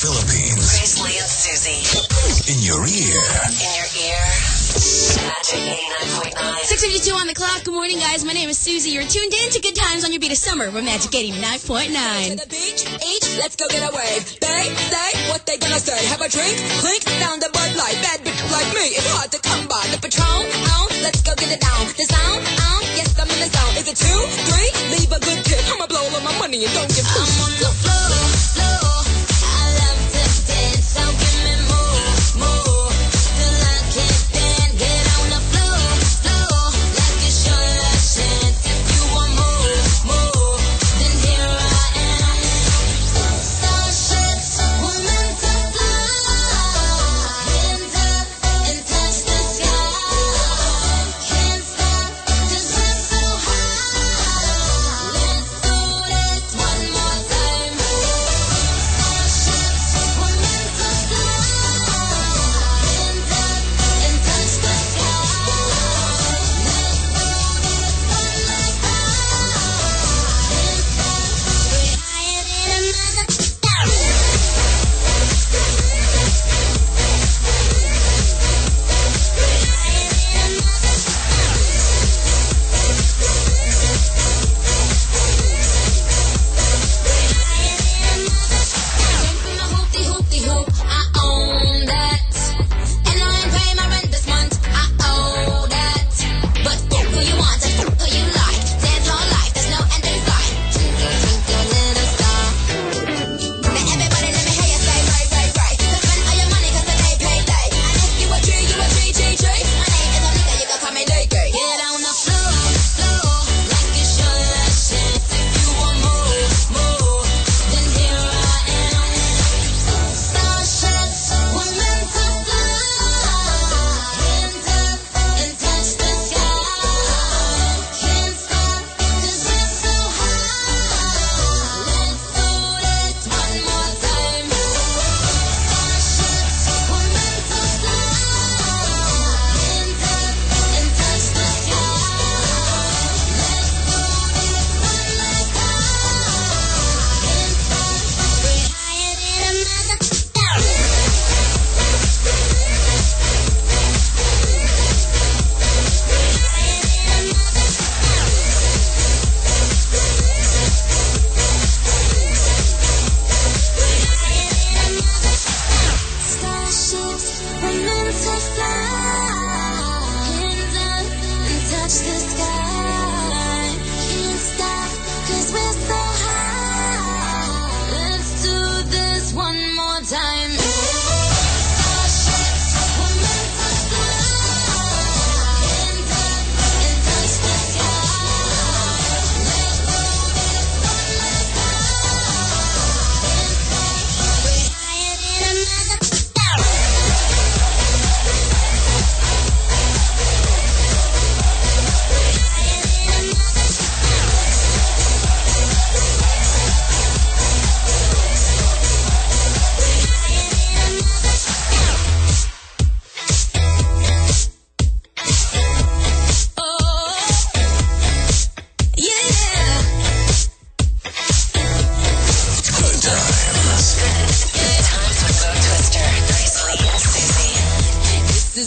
Philippines. Grace Lee and Susie. In your ear. In your ear. Magic 89.9. 652 on the clock. Good morning, guys. My name is Susie. You're tuned in to Good Times on your beat of summer. We're Magic 89.9. To the beach, each, let's go get a wave. They say what they gonna say. Have a drink, clink, found a Bud Light. Bad bitch like me, it's hard to come by. The Patron, oh, let's go get it down. The sound, oh, yes, I'm in the zone. Is it two, three? Leave a good tip. I'ma blow all my money and don't give a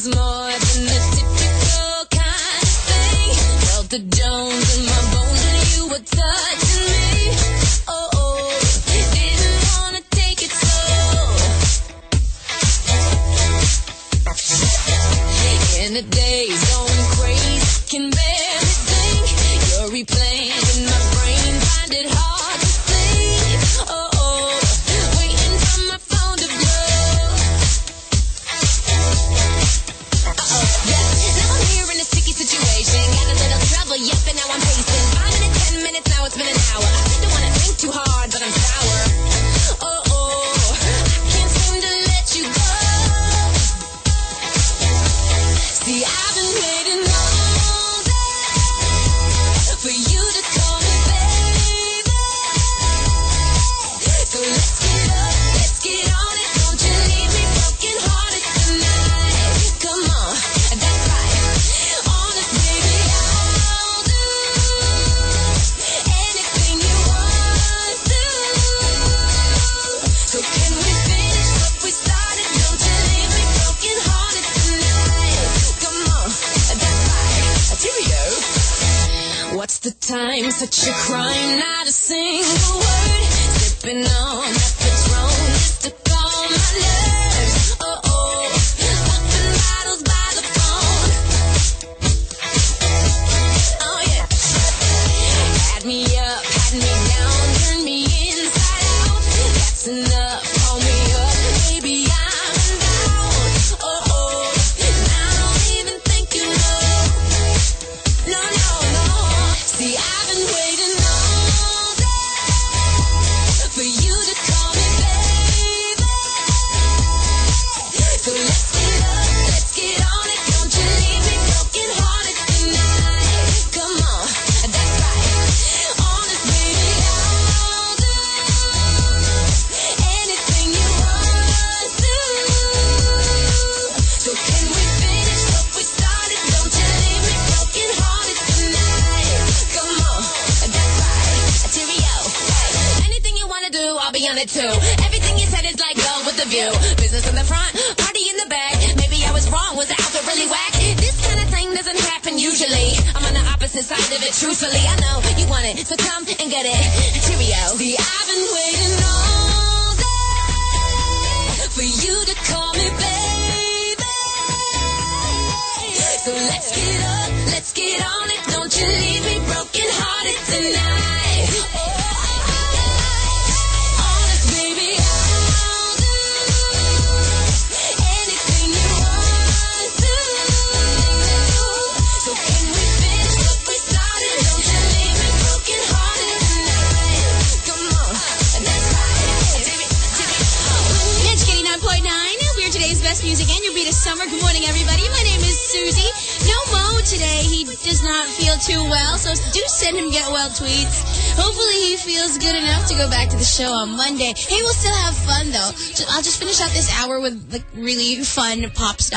more than a typical kind of thing. Well, the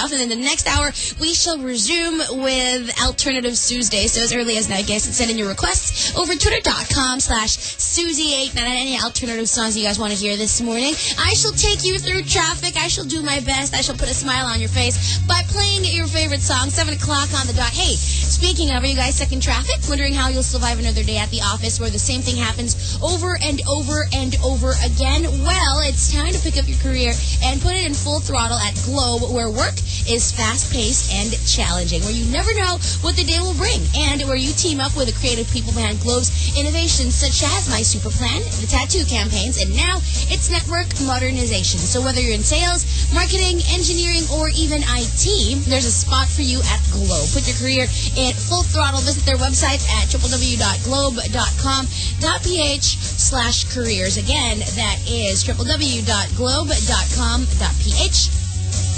stuff, and then the next hour we shall resume with Alternative Tuesday. So as early as now, guys send in your requests over twitter.com slash Susie899. Any alternative songs you guys want to hear this morning. I shall take you through traffic. I shall do my best. I shall put a smile on your face by playing your favorite song, 7 o'clock on the dot. Hey, speaking of, are you guys stuck in traffic? Wondering how you'll survive another day at the office where the same thing happens over and over and over again? Well, it's time to pick up your career and put it in full throttle at Globe, where work is fast-paced and challenging, where you never know what the day will bring, and where you team up with the creative people behind Globe's innovations such as My Super Plan, the tattoo campaigns, and now it's network modernization. So whether you're in sales, marketing, engineering, or even IT, there's a spot for you at Globe. Put your career in full throttle. Visit their website at www.globe.com.ph slash careers. Again, that is www.globe.com.ph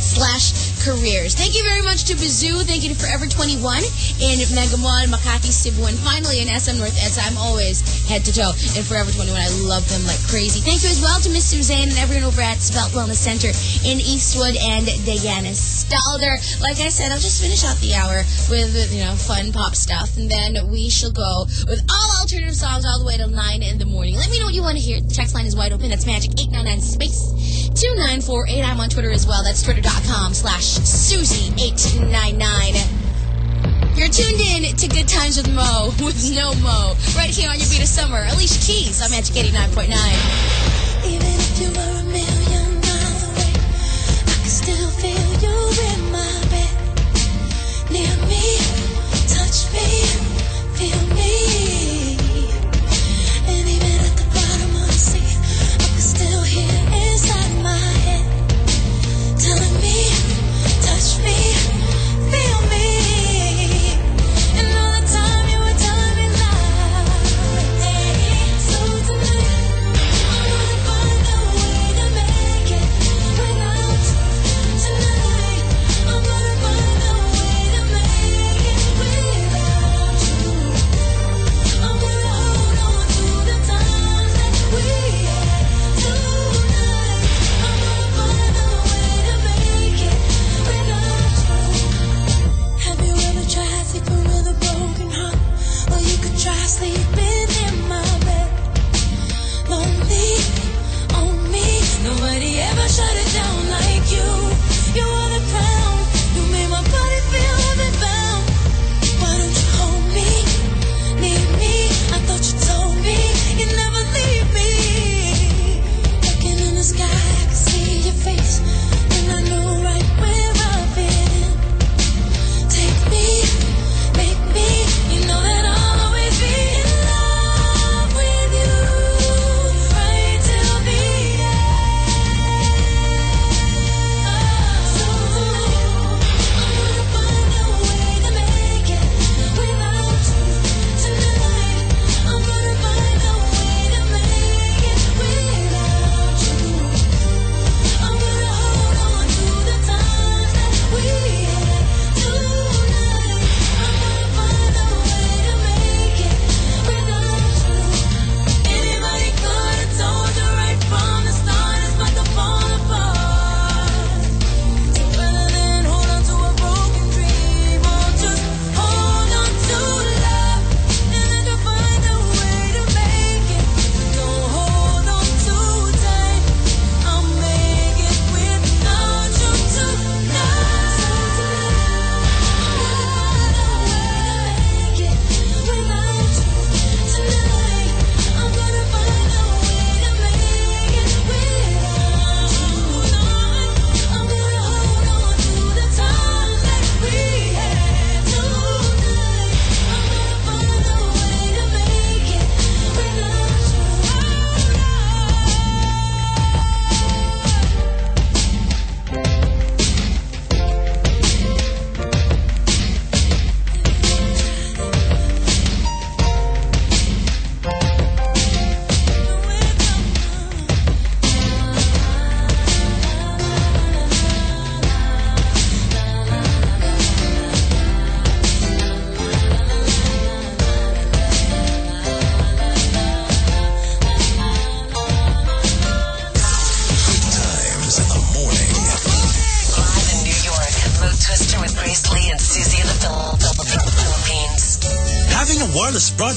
slash careers. Thank you very much to Bazoo. Thank you to Forever 21 in Megamall, Makati, Cebu, and finally in SM North Edsa. I'm always head to toe in Forever 21. I love them like crazy. Thank you as well to Miss Suzanne and everyone over at Spelt Wellness Center in Eastwood and Diana Stalder. Like I said, I'll just finish out the hour with, you know, fun pop stuff, and then we shall go with all alternative songs all the way till 9 in the morning. Let me know what you want to hear. The text line is wide open. That's magic 899 space 2948. I'm on Twitter as well. That's twitter.com slash Susie899. You're tuned in to Good Times with Mo, with no Mo. Right here on your beat of summer. Alicia Keys. I'm Magic 89.9.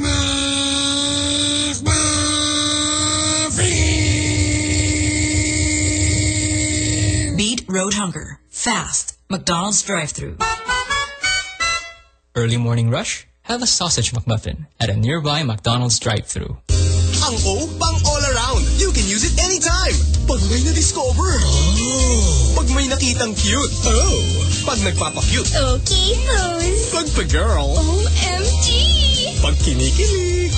Sausage McMuffin. Beat road hunger. Fast. McDonald's drive-thru. Early morning rush? Have a sausage McMuffin at a nearby McDonald's drive-thru. Ang O, pang all around. You can use it anytime. Pag may na-discover. Oh. Pag may nakitang cute. Oh. Pag nagpapa-cute. Okay, Rose. Pag pa-girl. OMG. Pag kinikilig.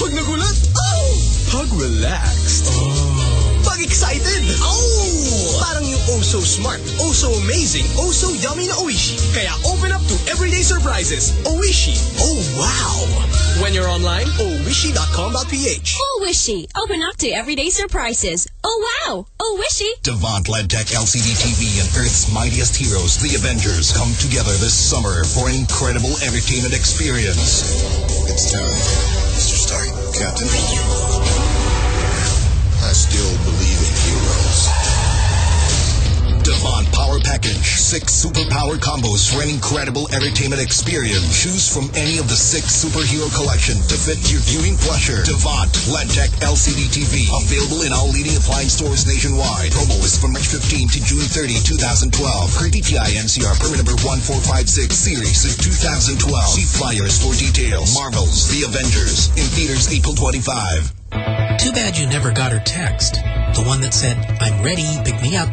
Pag nagulat. Oh. Pag relaxed. Oh. Pag excited. Oh. Parang yung oh so smart, oh so amazing, oh so yummy na Oishi. Kaya open up to everyday surprises. Oishi. Oh wow. When you're online, oishi.com.ph. Oh, Wishy. Open up to everyday surprises. Oh, wow. Oh, Wishy. Devant Ledtech LCD TV and Earth's mightiest heroes, the Avengers, come together this summer for an incredible entertainment experience. It's time, Mr. Stark, Captain. I still believe in heroes. Devant Power Package. Six superpower combos for an incredible entertainment experience. Choose from any of the six superhero collection to fit your viewing pleasure. Devant Ledtech LCD TV. Available in all leading appliance stores nationwide. Promo is from March 15 to June 30, 2012. Per DTI NCR permit number 1456 series of 2012. See flyers for details. Marvels, The Avengers. In theaters April 25. Too bad you never got her text. The one that said, I'm ready, pick me up.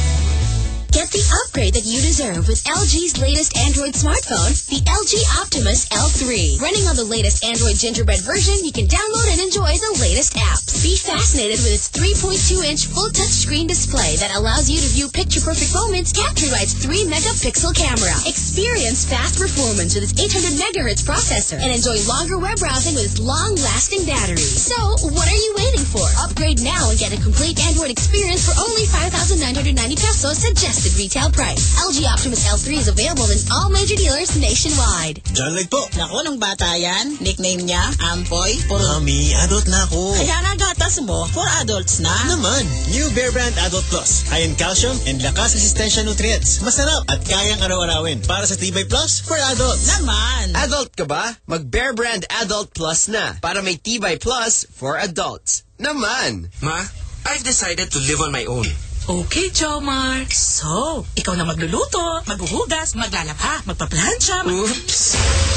Get the upgrade that you deserve with LG's latest Android smartphone, the LG Optimus L3. Running on the latest Android Gingerbread version, you can download and enjoy the latest apps. Be fascinated with its 3.2-inch full touchscreen display that allows you to view picture-perfect moments captured by its 3-megapixel camera. Experience fast performance with its 800 megahertz processor and enjoy longer web browsing with its long-lasting battery. So, what are you waiting now and get a complete Android experience for only 5,990 pesos suggested retail price. LG Optimus L3 is available in all major dealers nationwide. John Leg po. Naku, nung bata yan, nickname niya, Ampoy. Puro... Mami, adult na ako. Kaya nga gatas mo, for adults na. Naman, new Bear Brand Adult Plus. High in calcium and lakas resistensya nutrients. Masarap at kayang araw-arawin. Para sa Tibay Plus for adults. Naman. Adult ka ba? Mag Bear Brand Adult Plus na para may Tibay Plus for adults. Naman! Ma, I've decided to live on my own. Okay, Jomar. So, ikaw na magluluto, maghuhugas, maglalaba, magpaplansya, mag- Oops.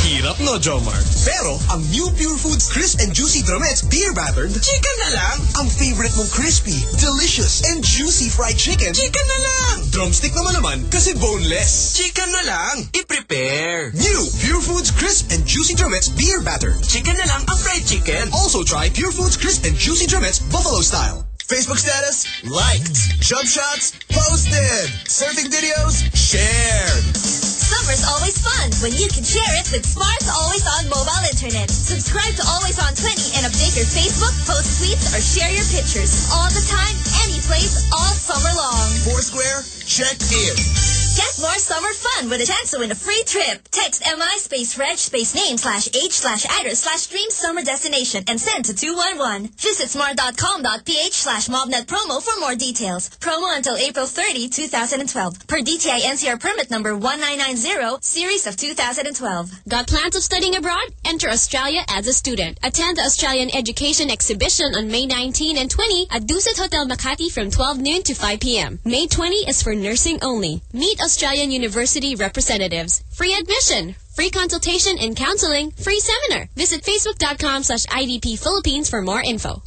Hirap no, Jomar. Pero, ang new Pure Foods Crisp and Juicy Drumettes Beer Battered, Chicken na lang. ang favorite mong crispy, delicious, and juicy fried chicken, Chicken na lang. drumstick naman naman kasi boneless. Chicken na lang. I-prepare. New Pure Foods Crisp and Juicy Drumettes Beer Battered. Chicken na lang ang fried chicken. Also try Pure Foods Crisp and Juicy Drumettes Buffalo Style. Facebook status, liked. Jump shots, posted. Surfing videos, shared. Summer's always fun when you can share it with Smart's Always On mobile internet. Subscribe to Always On 20 and update your Facebook, post tweets, or share your pictures all the time, any place, all summer long. Foursquare, check in. Get more summer fun with a chance to win a free trip. Text MI space reg space name slash age slash address slash dream summer destination and send to 211. Visit smart.com.ph slash mobnet promo for more details. Promo until April 30, 2012. Per DTI NCR permit number 1990, series of 2012. Got plans of studying abroad? Enter Australia as a student. Attend the Australian Education Exhibition on May 19 and 20 at Dusit Hotel Makati from 12 noon to 5 p.m. May 20 is for nursing only. Meet Australian University representatives. Free admission. Free consultation and counseling. Free seminar. Visit facebook.com slash IDP Philippines for more info.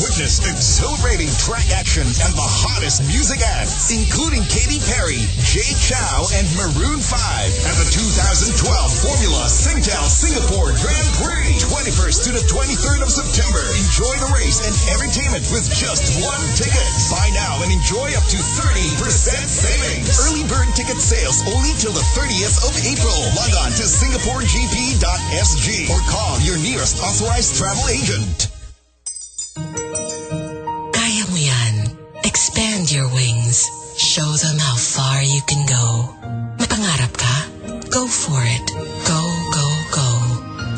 Witness exhilarating track action and the hottest music acts, including Katy Perry, Jay Chou, and Maroon 5 at the 2012 Formula Singtel Singapore Grand Prix, 21st to the 23rd of September. Enjoy the race and entertainment with just one ticket. Buy now and enjoy up to 30% savings. Early bird ticket sales only till the 30th of April. Log on to singaporegp.sg or call your nearest authorized travel agent. Kaya mo yan. Expand your wings. Show them how far you can go. May pangarap ka? Go for it. Go, go, go.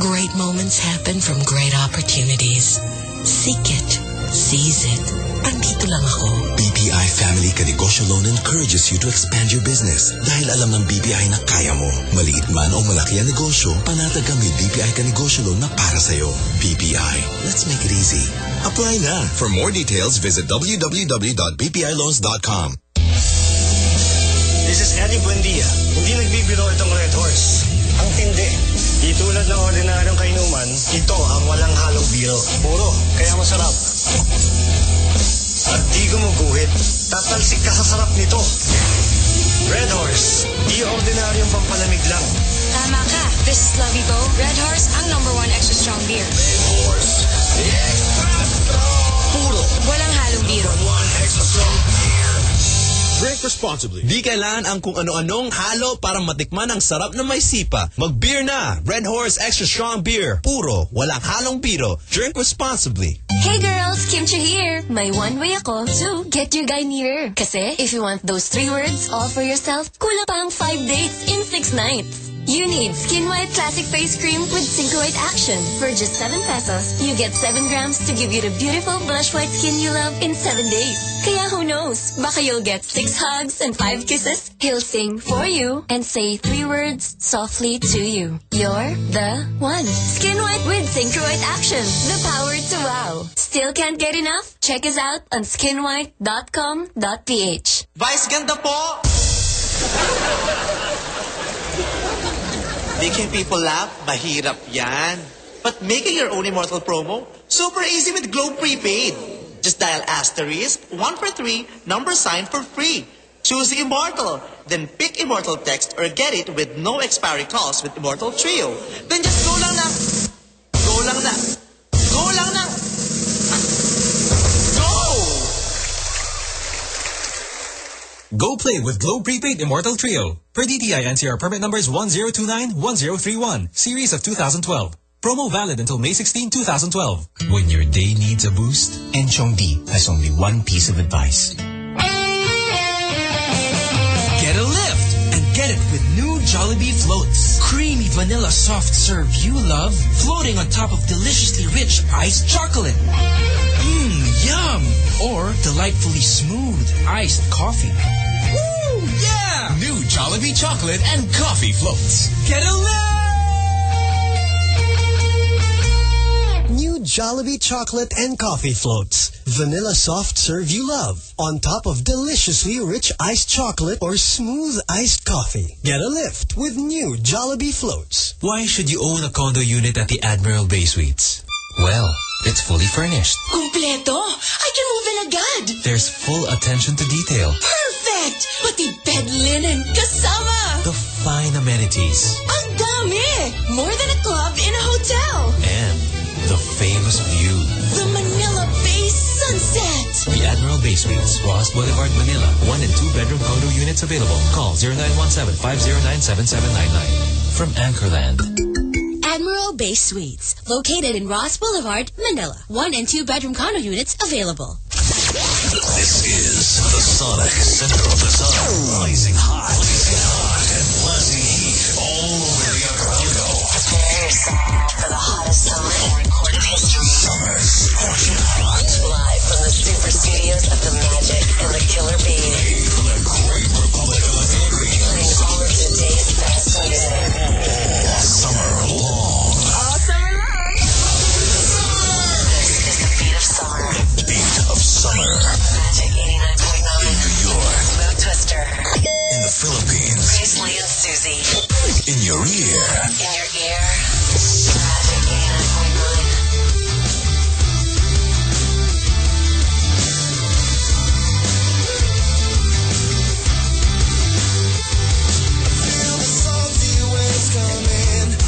Great moments happen from great opportunities. Seek it. Seize it. Andito lang ako. BPI Family Kanegosyo Loan encourages you to expand your business dahil alam ng BPI na kaya mo. Maliit man o malaki ang negosyo, panatag kami BPI Kanegosyo Loan na para sa'yo. BPI, let's make it easy. Apply na. For more details, visit www.bpiloans.com. This is Eddie Buendia. Hindi nagbibiro itong Red Horse. Ang tindi. Di tulad ng ordinaryong kainuman, ito ang walang halong biro. Puro, kaya masarap. At di gumuguhit. Tatalsik ka sa sarap nito. Red Horse. Di ordinaryong pampalamig lang. Tama ka. This is Lavibo. Red Horse, ang number one extra strong beer. Puro. Walang halong biro. Drink responsibly. Di kailangan ang kung ano-anong halo para matikman ang sarap na may sipa. Mag-beer na! Red Horse Extra Strong Beer. Puro, walang halong biro. Drink responsibly. Hey girls, Kimchi here. May one way ako to get your guy nearer. Kasi if you want those three words all for yourself, kulang pang five dates in six nights. You need Skin White Classic Face Cream with Synchro White Action. For just 7 pesos, you get 7 grams to give you the beautiful blush white skin you love in 7 days. Kaya who knows, baka you'll get 6 hugs and 5 kisses. He'll sing for you and say 3 words softly to you. You're the one. Skin White with Synchro White Action. The power to wow. Still can't get enough? Check us out on skinwhite.com.ph. Vice ganda po! Making people laugh, mahirap yan. But making your own Immortal promo, super easy with Globe Prepaid. Just dial asterisk, 1 for 3, number sign for free. Choose Immortal, then pick Immortal text or get it with no expiry calls with Immortal Trio. Then just go lang na. Go lang na. Go lang na. Go play with Globe Prepaid Immortal Trio. Per DTI NCR permit numbers 1029-1031, series of 2012. Promo valid until May 16, 2012. When your day needs a boost, Enchong Dee has only one piece of advice. Jollibee floats. Creamy vanilla soft serve you love, floating on top of deliciously rich iced chocolate. Mmm, yum! Or delightfully smooth iced coffee. Woo, yeah! New Jollibee chocolate and coffee floats. Get a lift! Jollibee chocolate and coffee floats. Vanilla soft serve you love. On top of deliciously rich iced chocolate or smooth iced coffee. Get a lift with new Jollibee floats. Why should you own a condo unit at the Admiral Bay Suites? Well, it's fully furnished. Kumpleto! I can move in agad! There's full attention to detail. Perfect! Pati bed linen kasama! The fine amenities. Ang dami! More than a club in a hotel! And the famous view. The Manila Bay Sunset! The Admiral Bay Suites, Ross Boulevard, Manila. One and two bedroom condo units available. Call 0917-509-7799. From Anchorland. Admiral Bay Suites, located in Ross Boulevard, Manila. One and two bedroom condo units available. This is the Sonic Center of the Sun. Blazing hot. Blazing hot and blazing heat all over the Archipelago. Prepare yourself for the hottest summer in recorded history. Summer's scorching hot. Live from the super studios of The Magic and The Killer Bee. From the great Republic of the. Playing all of today's best music. All summer long. All summer long. This is the beat of summer. Beat of summer. Magic 89.9. In New York. Mo Twister. In the Philippines. Grace Lee and Susie. In your ear. In your ear.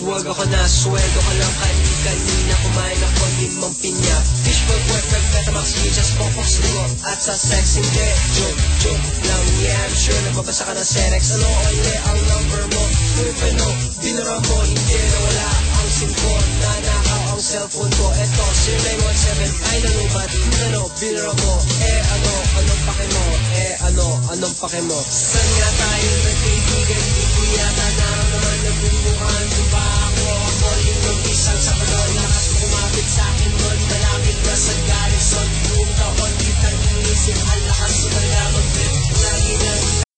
Swag ako na, swag ako lang kaibigan Di na kumain ako, di mang pinya. Fish boy, boyfriend, Betamax, just popox lugo At sa sex, hindi, joke, joke lang Yeah, I'm sure, nagbabasa ka ng Serex. Ano, oye, ang number mo, boyfriend, no Dinara mo, hindi, nawala ang simpo. Nanakaw yung cellphone ko. Eto, 0917 Ay nanubati Pero binara mo. Eh ano, anong pake mo? Eh ano, anong pake mo? Saan nga tayo nagkaibigan? Di ko yata naramdaman na bumuhan. Di ba ako ako yung nag-isang sa kanon Lakas kumapit sa akin nun. Malapit na sa garrison. Buong taon kitang inisip Ang lakas ko talaga mag-trip. Lagi na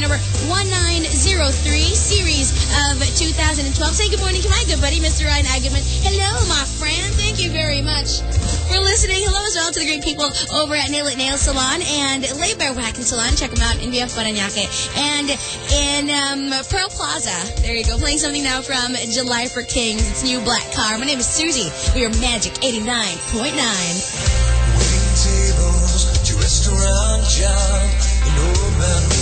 number 1903, series of 2012. Say good morning to my good buddy, Mr. Ryan Agamemnon. Hello, my friend. Thank you very much for listening. Hello as well to the great people over at Nail It Nail Salon and Lay Bare Waxing Salon. Check them out in BF Paranaque. And in um, Pearl Plaza, there you go, playing something now from July for Kings. It's New Black Car. My name is Susie. We are Magic 89.9. Tables to restaurant job, an old man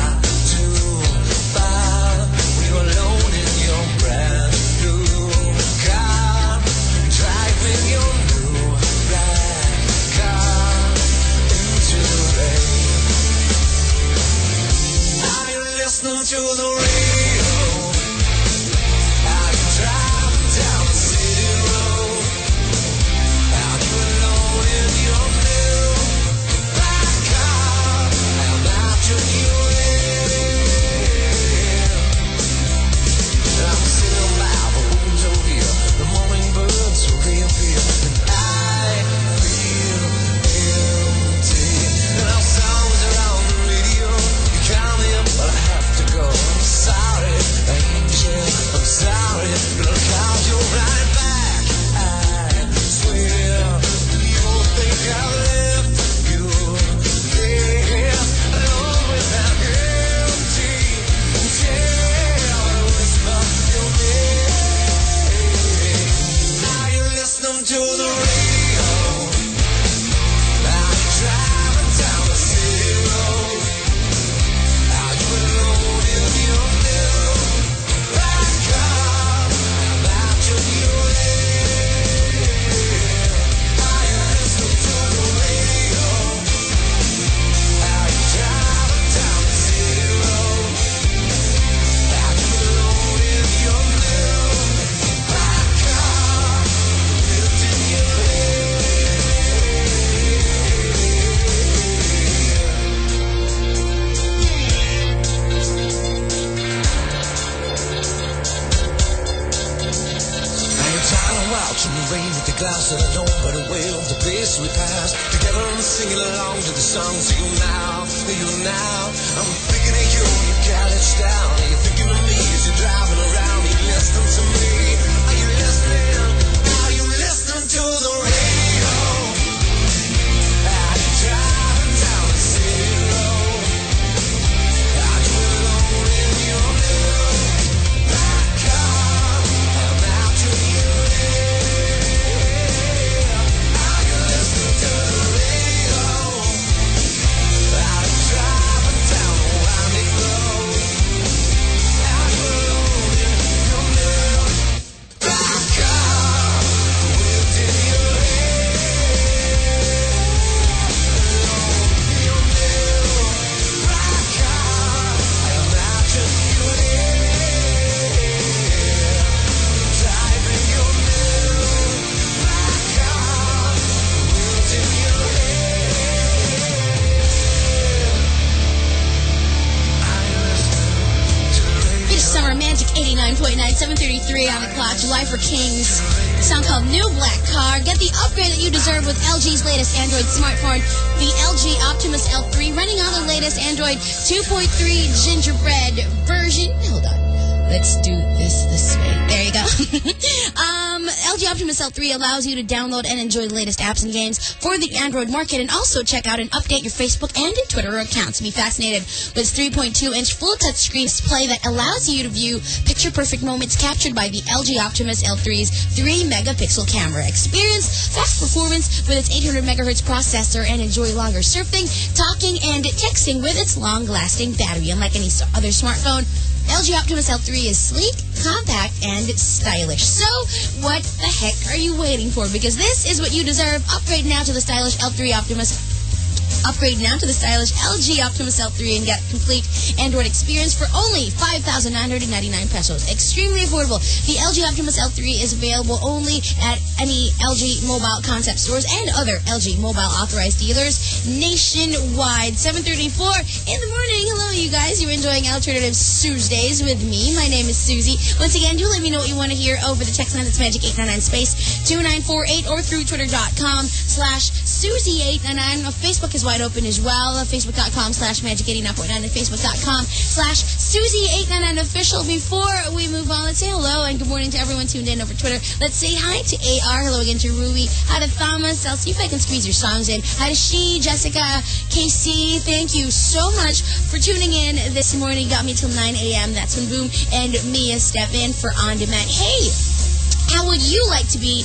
It's not you the rain. Songs you now, you now. I'm 733 on the clock. July for Kings. A song called New Black Car. Get the upgrade that you deserve with LG's latest Android smartphone, the LG Optimus L3, running on the latest Android 2.3 gingerbread version. Hold on. Let's do this this way. There you go. um, LG Optimus L3 allows you to download and enjoy the latest apps and games for the Android market and also check out and update your Facebook and Twitter accounts. Be fascinated with its 3.2-inch full touchscreen display that allows you to view picture-perfect moments captured by the LG Optimus L3's 3-megapixel camera. Experience fast performance with its 800 megahertz processor and enjoy longer surfing, talking, and texting with its long-lasting battery. Unlike any other smartphone, LG Optimus L3 is sleek, compact, and stylish. So, what the heck are you waiting for? Because this is what you deserve. Upgrade now to the stylish L3 Optimus. Upgrade now to the stylish LG Optimus L3 and get complete Android experience for only 5,999 pesos. Extremely affordable. The LG Optimus L3 is available only at any LG mobile concept stores and other LG mobile authorized dealers nationwide. 734 in the morning. Hello, you guys. You're enjoying Alternative Tuesdays with me. My name is Susie. Once again, do let me know what you want to hear over the text line that's magic 899 space 2948 or through twitter.com slash Susie899. Facebook is wide open as well. Facebook.com slash magic89.9 and Facebook.com slash Susie899 official. Before we move on, let's say hello and good morning to everyone tuned in over Twitter. Let's say hi to AR. Hello again to Rui. Hi to Thomas. I'll see if I can squeeze your songs in. Hi to She, Jessica, KC. Thank you so much for tuning in this morning. Got me till 9 a.m. That's when Boom and Mia step in for On Demand. Hey, how would you like to be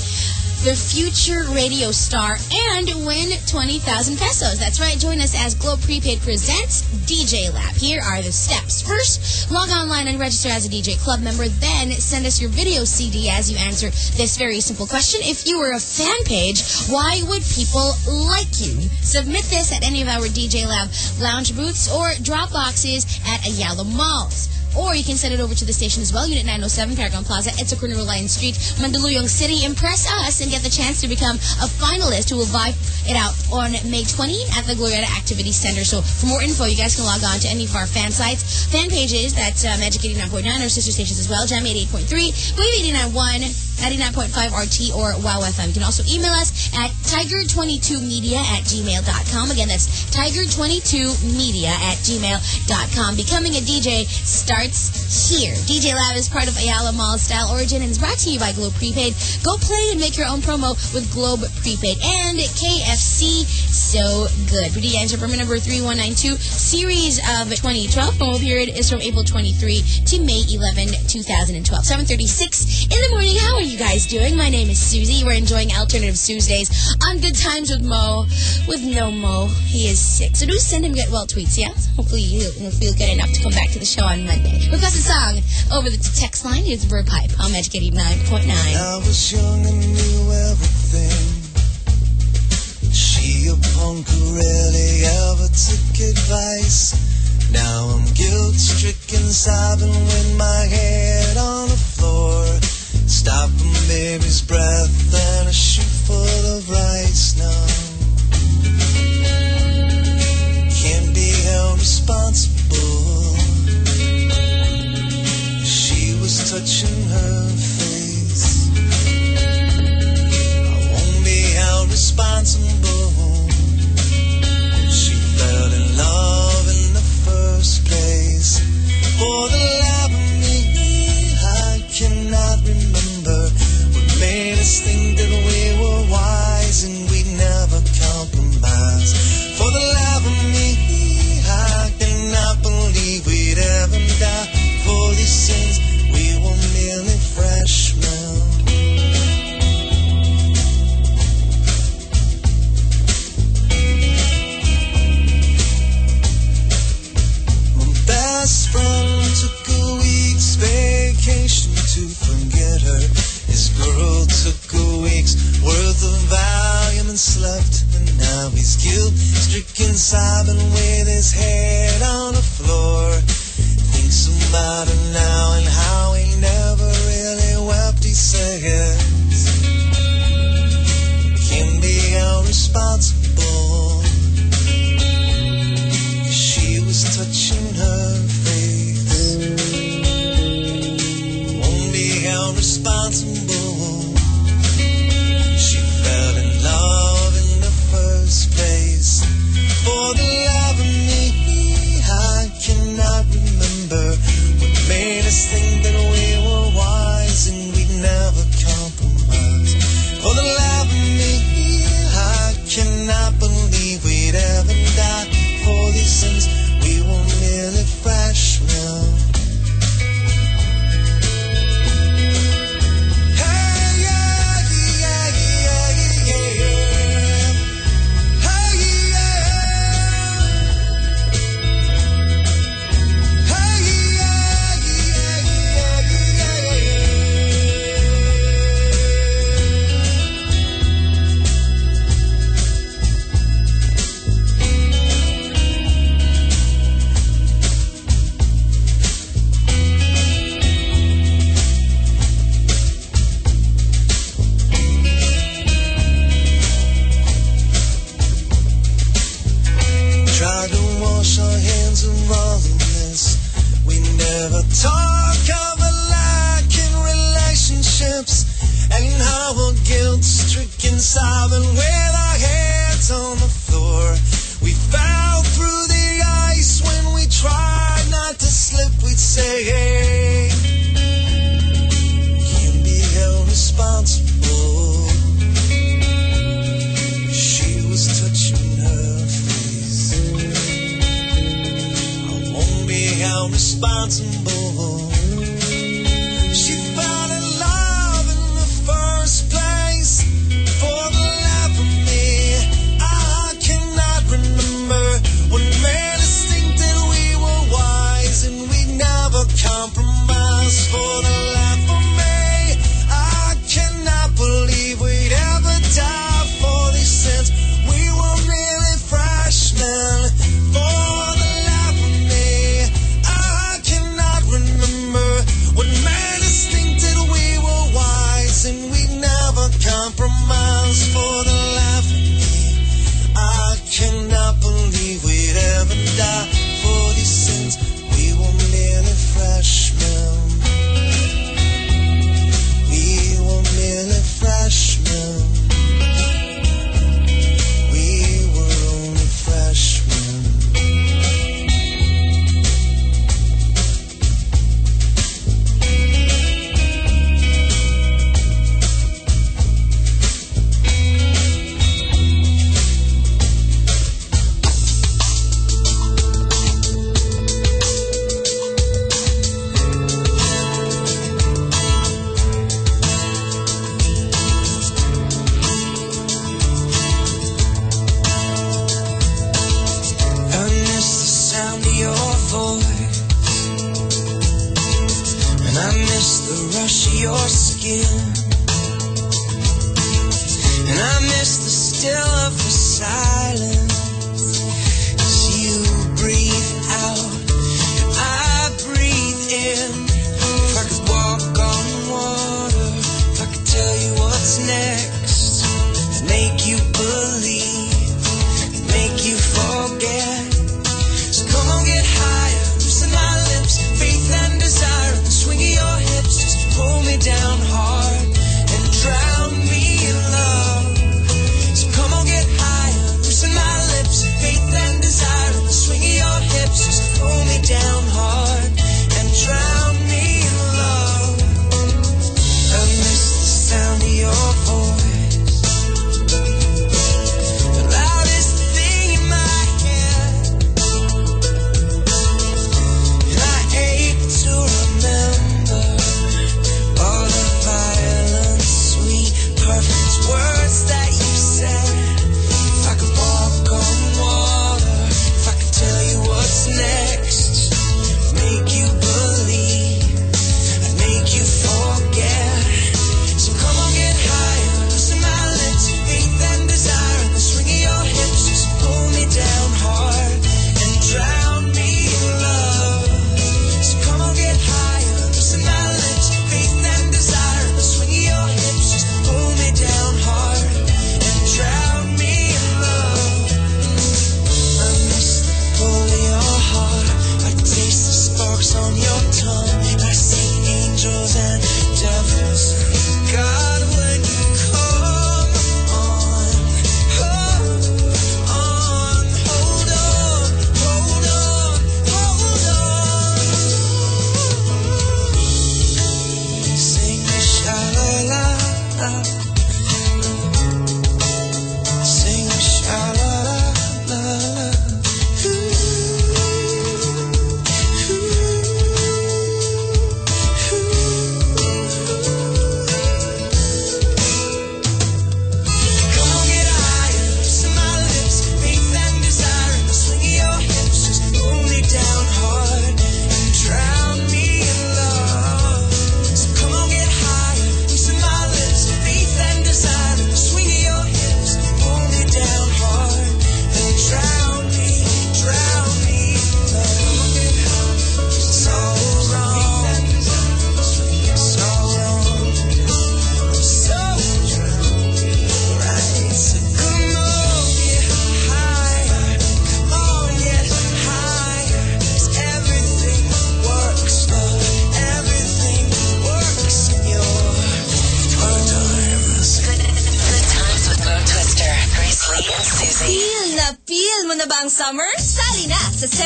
the future radio star and win 20,000 pesos. That's right. Join us as Globe Prepaid presents DJ Lab. Here are the steps. First, log online and register as a DJ club member. Then send us your video CD as you answer this very simple question. If you were a fan page, why would people like you? Submit this at any of our DJ Lab lounge booths or drop boxes at Ayala malls. Or you can send it over to the station as well, Unit 907, Paragon Plaza, Corner Reliance Street, Mandaluyong City. Impress us and get the chance to become a finalist who will vibe it out on May 20 at the Glorieta Activity Center. So for more info, you guys can log on to any of our fan sites, fan pages. That's uh, Magic 89.9, our sister stations as well, Jam 88.3, Wave 89.1, 99.5 RT, or Wow FM. You can also email us at tiger22media at gmail.com. Again, that's tiger22media at gmail.com. Becoming a DJ starts starts here. DJ Lab is part of Ayala Mall Style Origin and is brought to you by Globe Prepaid. Go play and make your own promo with Globe Prepaid and KFC. So good. The answer permit number 3192, series of 2012. Promo period is from April 23 to May 11, 2012. 736 in the morning. How are you guys doing? My name is Susie. We're enjoying Alternative Tuesdays on Good Times with Mo. With no Mo, he is sick. So do send him get well tweets, yeah? Hopefully he'll, he'll feel good enough to come back to the show on Monday. Request a song over the text line. It's Verve Pipe on Magic 89.9. I was young and knew everything. She a punk who rarely ever took advice. Now I'm guilt-stricken, sobbing with my head on the floor. Stopping baby's breath and a shoe full of rice now. Can't be held responsible.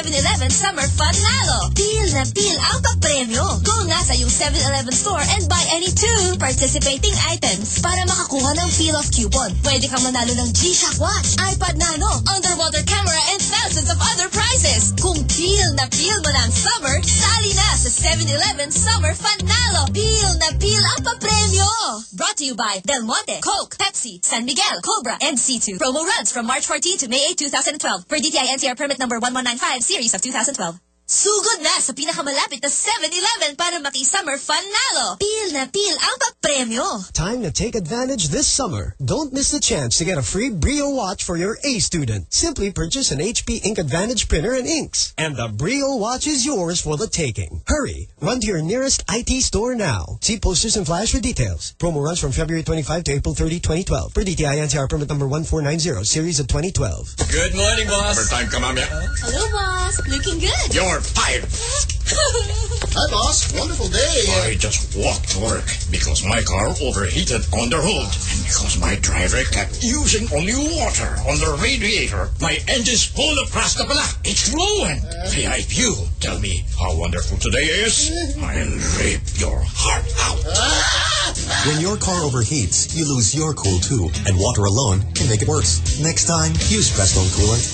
7-Eleven Summer Fun Lalo. Feel na feel ang papremyo. Go na sa yung 7-Eleven store and buy any two participating items para makakuha ng feel of coupon. Pwede kang manalo ng G-Shock watch, iPod Nano, underwater camera, and thousands of other prizes. Kung feel na feel mo na summer, sali na sa 7-Eleven Summer Fun Lalo. Feel na feel ang papremyo. Brought to you by Del Monte, Coke, Pepsi, San Miguel, Cobra, and C2. Promo runs from March 14 to May 8, 2012 per DTI NCR permit number 1195 series of 2012. Sugod na sa pinakamalapit na 7-Eleven para maki-summer fun nalo. Pil na pil ang papremyo. Time to take advantage this summer. Don't miss the chance to get a free Brio watch for your A student. Simply purchase an HP Ink Advantage printer and inks, and the Brio watch is yours for the taking. Hurry! Run to your nearest IT store now. See posters and flyers for details. Promo runs from February 25 to April 30, 2012. Per DTI NCR permit number 1490, series of 2012. Good morning, boss. Overtime ka, mamaya. Hello, boss. Looking good. You're fired. Hi, boss. Wonderful day. I just walked to work because my car overheated on the road. And because my driver kept using only water on the radiator, my engine's full of pasta pala. It's ruined. Kaya if you tell me how wonderful today is, I'll rip your heart out. Ah! When your car overheats, you lose your cool too, and water alone can make it worse. Next time, use Prestone Coolant.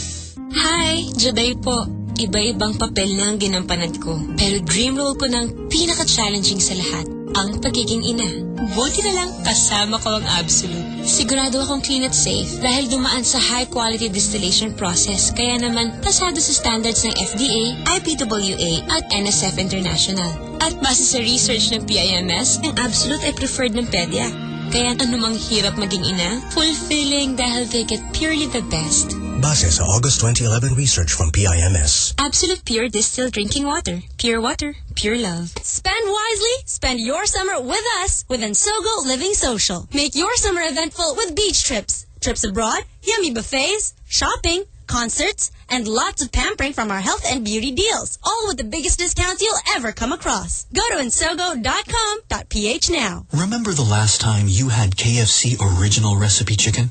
Hi, Juday po. Iba-ibang papel na ang ginampanan ko. Pero dream role ko ng pinaka-challenging sa lahat, ang pagiging ina. Buti na lang kasama ko ang Absolute. Sigurado akong clean at safe dahil dumaan sa high-quality distillation process kaya naman pasado sa standards ng FDA, IPWA at NSF International. At base sa research ng PIMS, ang Absolute ay preferred ng PEDIA. Kaya anumang hirap maging ina, fulfilling dahil they get purely the best. Base sa August 2011 research from PIMS. Absolute pure distilled drinking water. Pure water, pure love. Spend wisely. Spend your summer with us with Ensogo Living Social. Make your summer eventful with beach trips, trips abroad, yummy buffets, shopping, concerts, and lots of pampering from our health and beauty deals. All with the biggest discounts you'll ever come across. Go to ensogo.com.ph now. Remember the last time you had KFC original recipe chicken?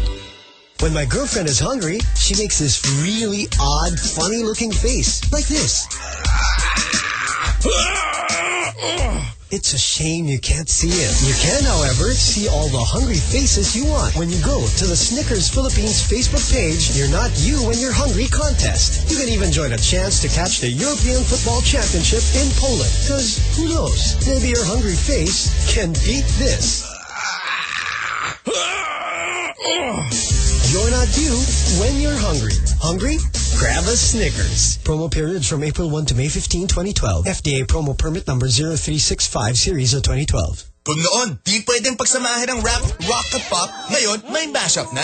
When my girlfriend is hungry, she makes this really odd, funny-looking face, like this. It's a shame you can't see it. You can, however, see all the hungry faces you want when you go to the Snickers Philippines Facebook page You're Not You When You're Hungry contest. You can even join a chance to catch the European Football Championship in Poland. Because who knows, maybe your hungry face can beat this. You're not you when you're hungry. Hungry? Grab a Snickers. Promo periods from April 1 to May 15, 2012. FDA promo permit number 0365 series of 2012. Kung noon, di pwedeng pagsamahin ang rap, rock at pop, ngayon may mashup na.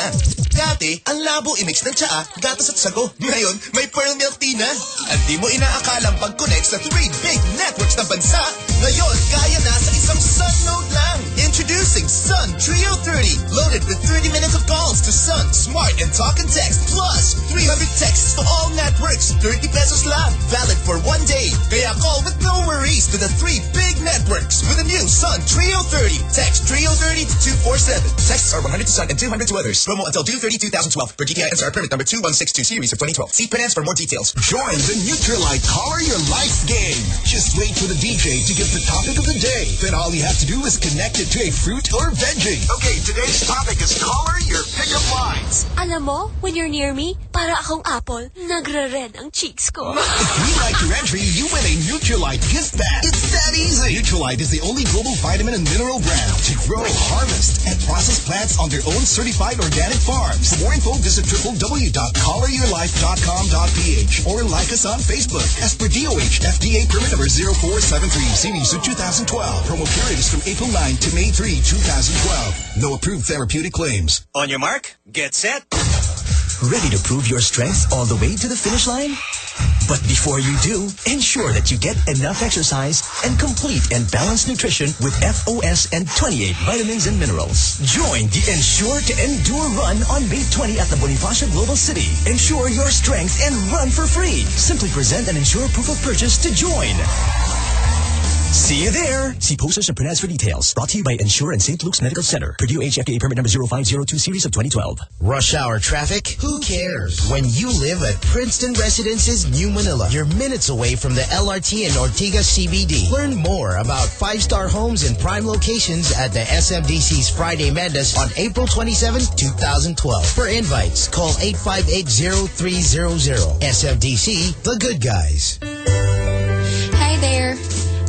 Dati, ang labo imix ng tsaa, gatas at sago. Ngayon, may pearl milk tea na. At di mo inaakalang pag-connect sa three big networks ng bansa, ngayon, kaya na sa isang Sun node lang. Introducing Sun Trio 30, loaded with 30 minutes of calls to Sun, Smart, and Talk and Text, plus 300 texts to all networks, 30 pesos lang, valid for one day. Kaya call with no worries to the three big networks with the new Sun Trio 30. Text Trio 30 to 247. Texts are 100 to Sun and 200 to others. Promo until June 30, 2012 for DTI NCR permit number 2162 series of 2012. See finance for more details. Join the Nutrilite Color Your Life game. Just wait for the DJ to give the topic of the day. Then all you have to do is connect it to a fruit or veggie. Okay, today's topic is color your pickup lines. Alam mo, when you're near me, para akong apple, nagre-red ang cheeks ko. If we like your entry, you win a Nutrilite gift bag. It's that easy. Nutrilite is the only global vitamin and mineral brand to grow, harvest, and process plants on their own certified organic farms. For more info, visit www.coloryourlife.com.ph or like us on Facebook as per DOH FDA permit number 0473 series of 2012. Promo period is from April 9 to May 3, 2012. No approved therapeutic claims. On your mark, get set. Ready to prove your strength all the way to the finish line? But before you do, ensure that you get enough exercise and complete and balanced nutrition with FOS and 28 vitamins and minerals. Join the Ensure to Endure Run on May 20 at the Bonifacio Global City. Ensure your strength and run for free. Simply present an Ensure proof of purchase to join. See you there. See posters and print ads for details. Brought to you by Ensure and St. Luke's Medical Center. Purdue HFDA permit number 0502 series of 2012. Rush hour traffic? Who cares? When you live at Princeton Residences, New Manila, you're minutes away from the LRT and Ortigas CBD. Learn more about five-star homes in prime locations at the SMDC's Friday Madness on April 27, 2012. For invites, call 858-0300. SMDC, the good guys. Hi there.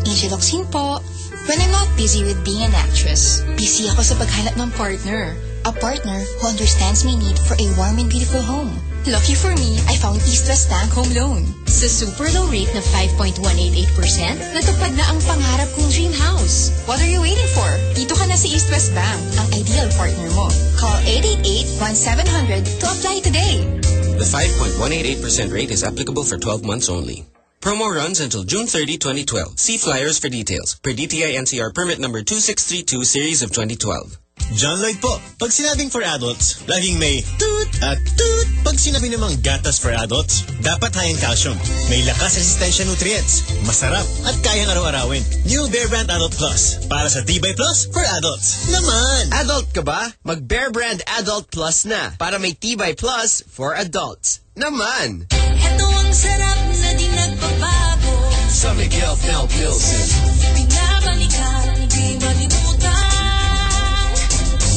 Angel Oxin po. When I'm not busy with being an actress, busy ako sa paghanap ng partner. A partner who understands my need for a warm and beautiful home. Lucky for me, I found East West Bank Home Loan. Sa super low rate na 5.188%, natupad na ang pangarap kong dream house. What are you waiting for? Dito ka na sa East West Bank, ang ideal partner mo. Call 888-1700 to apply today. The 5.188% rate is applicable for 12 months only. Promo runs until June 30, 2012. See flyers for details. Per DTI NCR permit number 2632 series of 2012. John Lloyd po. Pag sinabing for adults, laging may toot at toot. Pag sinabi namang gatas for adults, dapat high in calcium. May lakas resistensya nutrients, masarap at kayang araw-arawin. New Bear Brand Adult Plus. Para sa Tibay Plus for adults. Naman! Adult ka ba? Mag Bear Brand Adult Plus na para may Tibay Plus for adults. Naman! Ito ang sarap na di nagbabago Sa Miguel Fel Pilsen. Binabalikan, di malimutan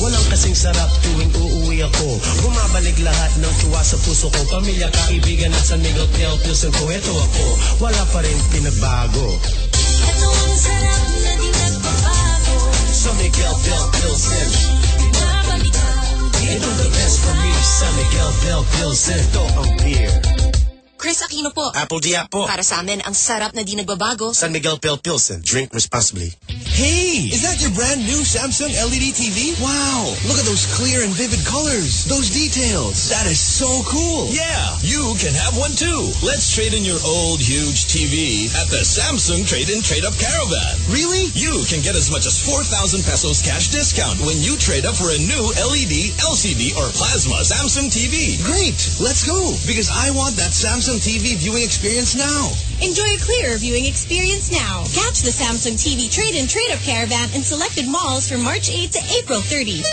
Walang kasing sarap tuwing uuwi ako. Bumabalik lahat ng tuwa sa puso ko. Pamilya, kaibigan at San Miguel Pale Pilsen ko Ito ako, wala pa rin pinagbago. Ito ang sarap na di nagbabago San Miguel Pale Pilsen Babalikan Ito the best for me San Miguel Pale Pilsen Ito ang beer Kris Aquino po. apl.de.ap po. Para sa amin, ang sarap na di nagbabago. San Miguel Pale Pilsen. Drink responsibly. Hey, is that your brand new Samsung LED TV? Wow, look at those clear and vivid colors. Those details. That is so cool. Yeah, you can have one too. Let's trade in your old huge TV at the Samsung Trade-in Trade-Up Caravan. Really? You can get as much as 4,000 pesos cash discount when you trade up for a new E LED, LCD, or plasma Samsung TV. Great, let's go. Because I want that Samsung TV viewing experience now. Enjoy a clearer viewing experience now. Catch the Samsung TV trade-in trade-up caravan in selected malls from March 8 to April 30.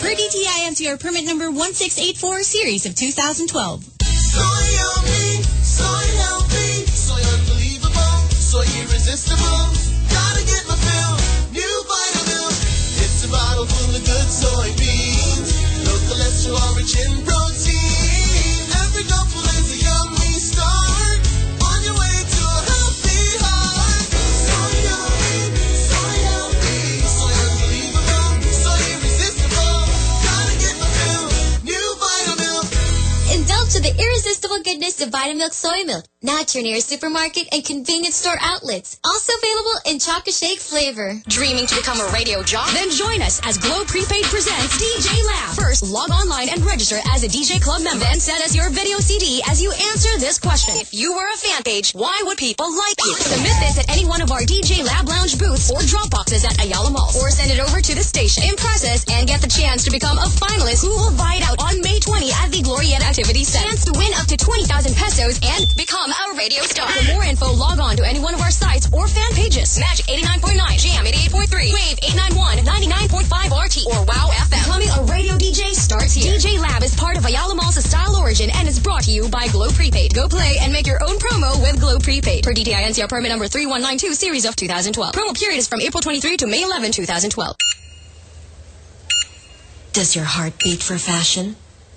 Per DTI NCR permit number 1684 series of 2012. Soy yummy, soy healthy, soy unbelievable, soy irresistible. Gotta get my fill. New Vitamilk. It's a bottle full of good soybeans. No cholesterol, rich in protein. To the irresistible goodness of Vitamilk Soy Milk. Now at your nearest supermarket and convenience store outlets. Also available in Chocolate Shake flavor. Dreaming to become a radio jock? Then join us as Globe Prepaid presents DJ Lab. First, log online and register as a DJ Club member. Then send us your video CD as you answer this question. If you were a fan page, why would people like you? Submit this at any one of our DJ Lab Lounge booths or drop boxes at Ayala Mall. Or send it over to the station. Impress us and get the chance to become a finalist who will buy it out on May 20 at the Glorieta Activity Center. Chance to win up to 20,000 pesos and become a radio star. For more info, log on to any one of our sites or fan pages. Magic 89.9, Jam 88.3, Wave 891, 99.5 RT, or Wow FM. Becoming a radio DJ starts here. DJ Lab is part of Ayala Mall's Style Origin and is brought to you by Globe Prepaid. Go play and make your own promo with Globe Prepaid. Per DTI NCR permit number 3192 series of 2012. Promo period is from April 23 to May 11, 2012. Does your heart beat for fashion?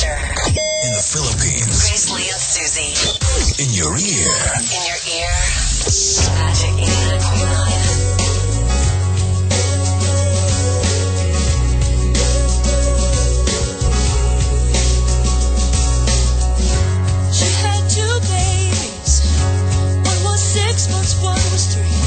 Mo In the Philippines. Grace Lee and Susie. In your ear. In your ear. Magic 89.9. She had two babies. One was six months, one was three.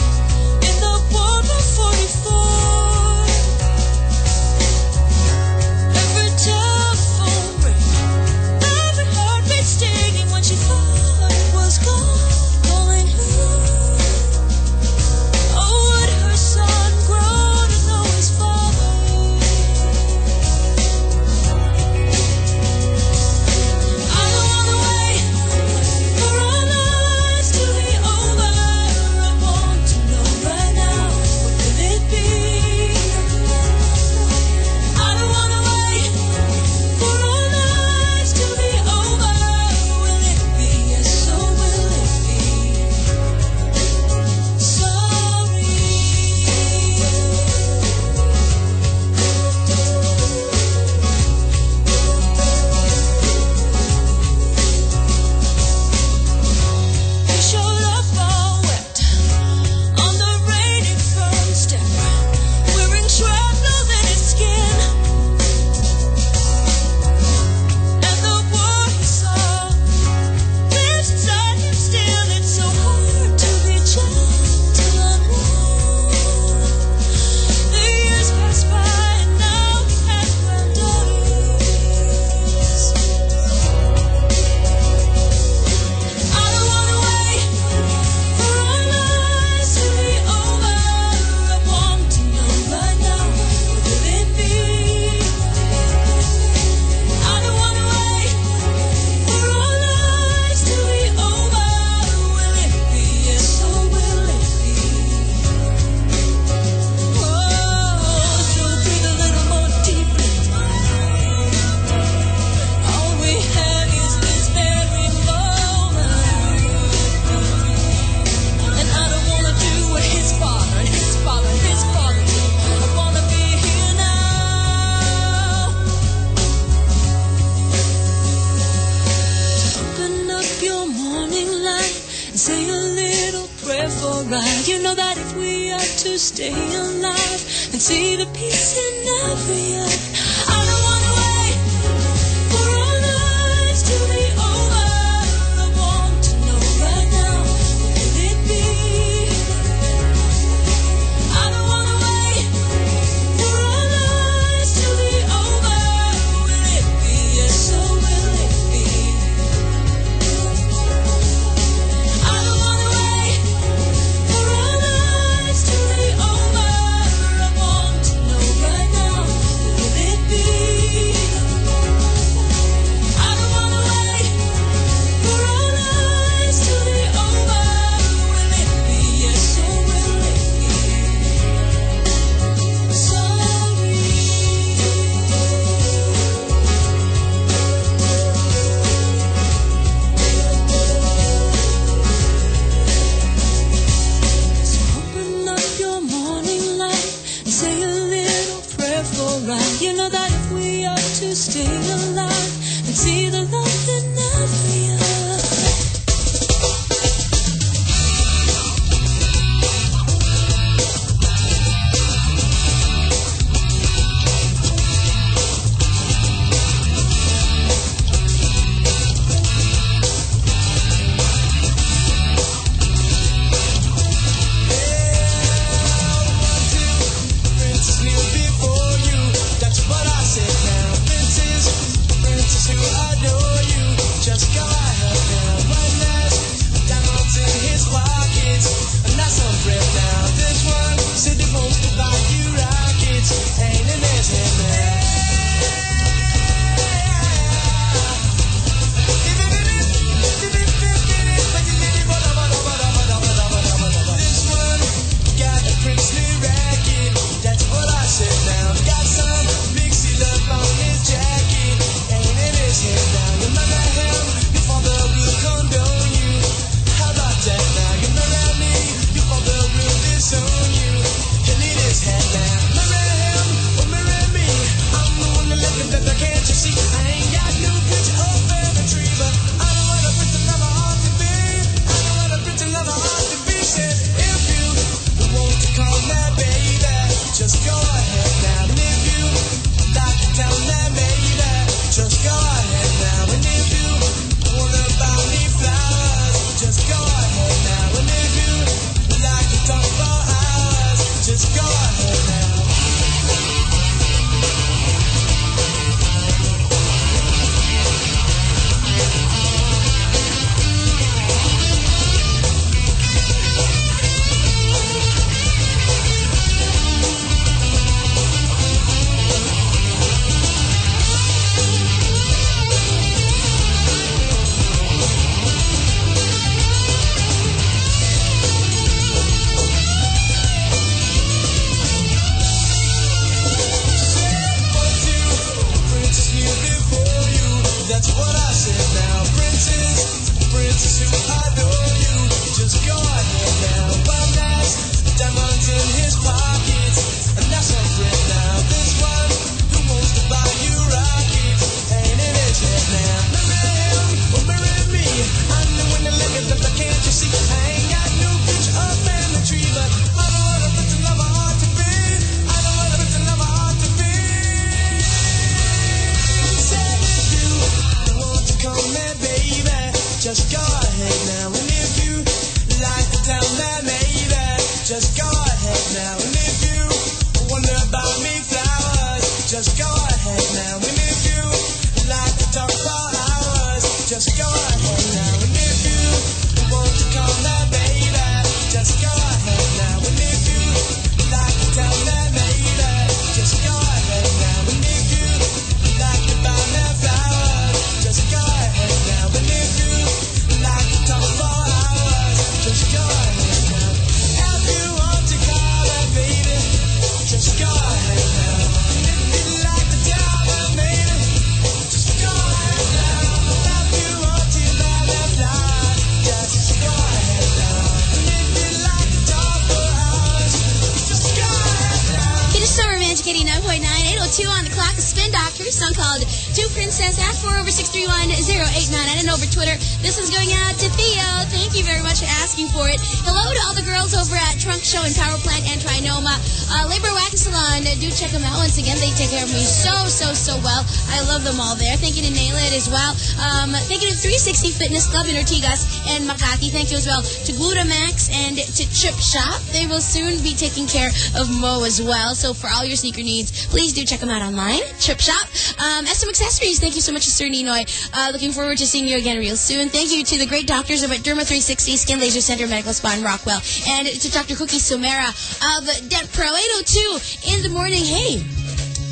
Club in Ortigas and Makati. Thank you as well to Glutamax and to Chip Shop. They will soon be taking care of Mo as well. So for all your sneaker needs, please do check them out online. Chip Shop. Um, SM Accessories, thank you so much to Sir Ninoy. Uh, looking forward to seeing you again real soon. Thank you to the great doctors over at Derma 360 Skin Laser Center Medical Spa in Rockwell. And to Dr. Cookie Sumera of Dent Pro 802 in the morning. Hey,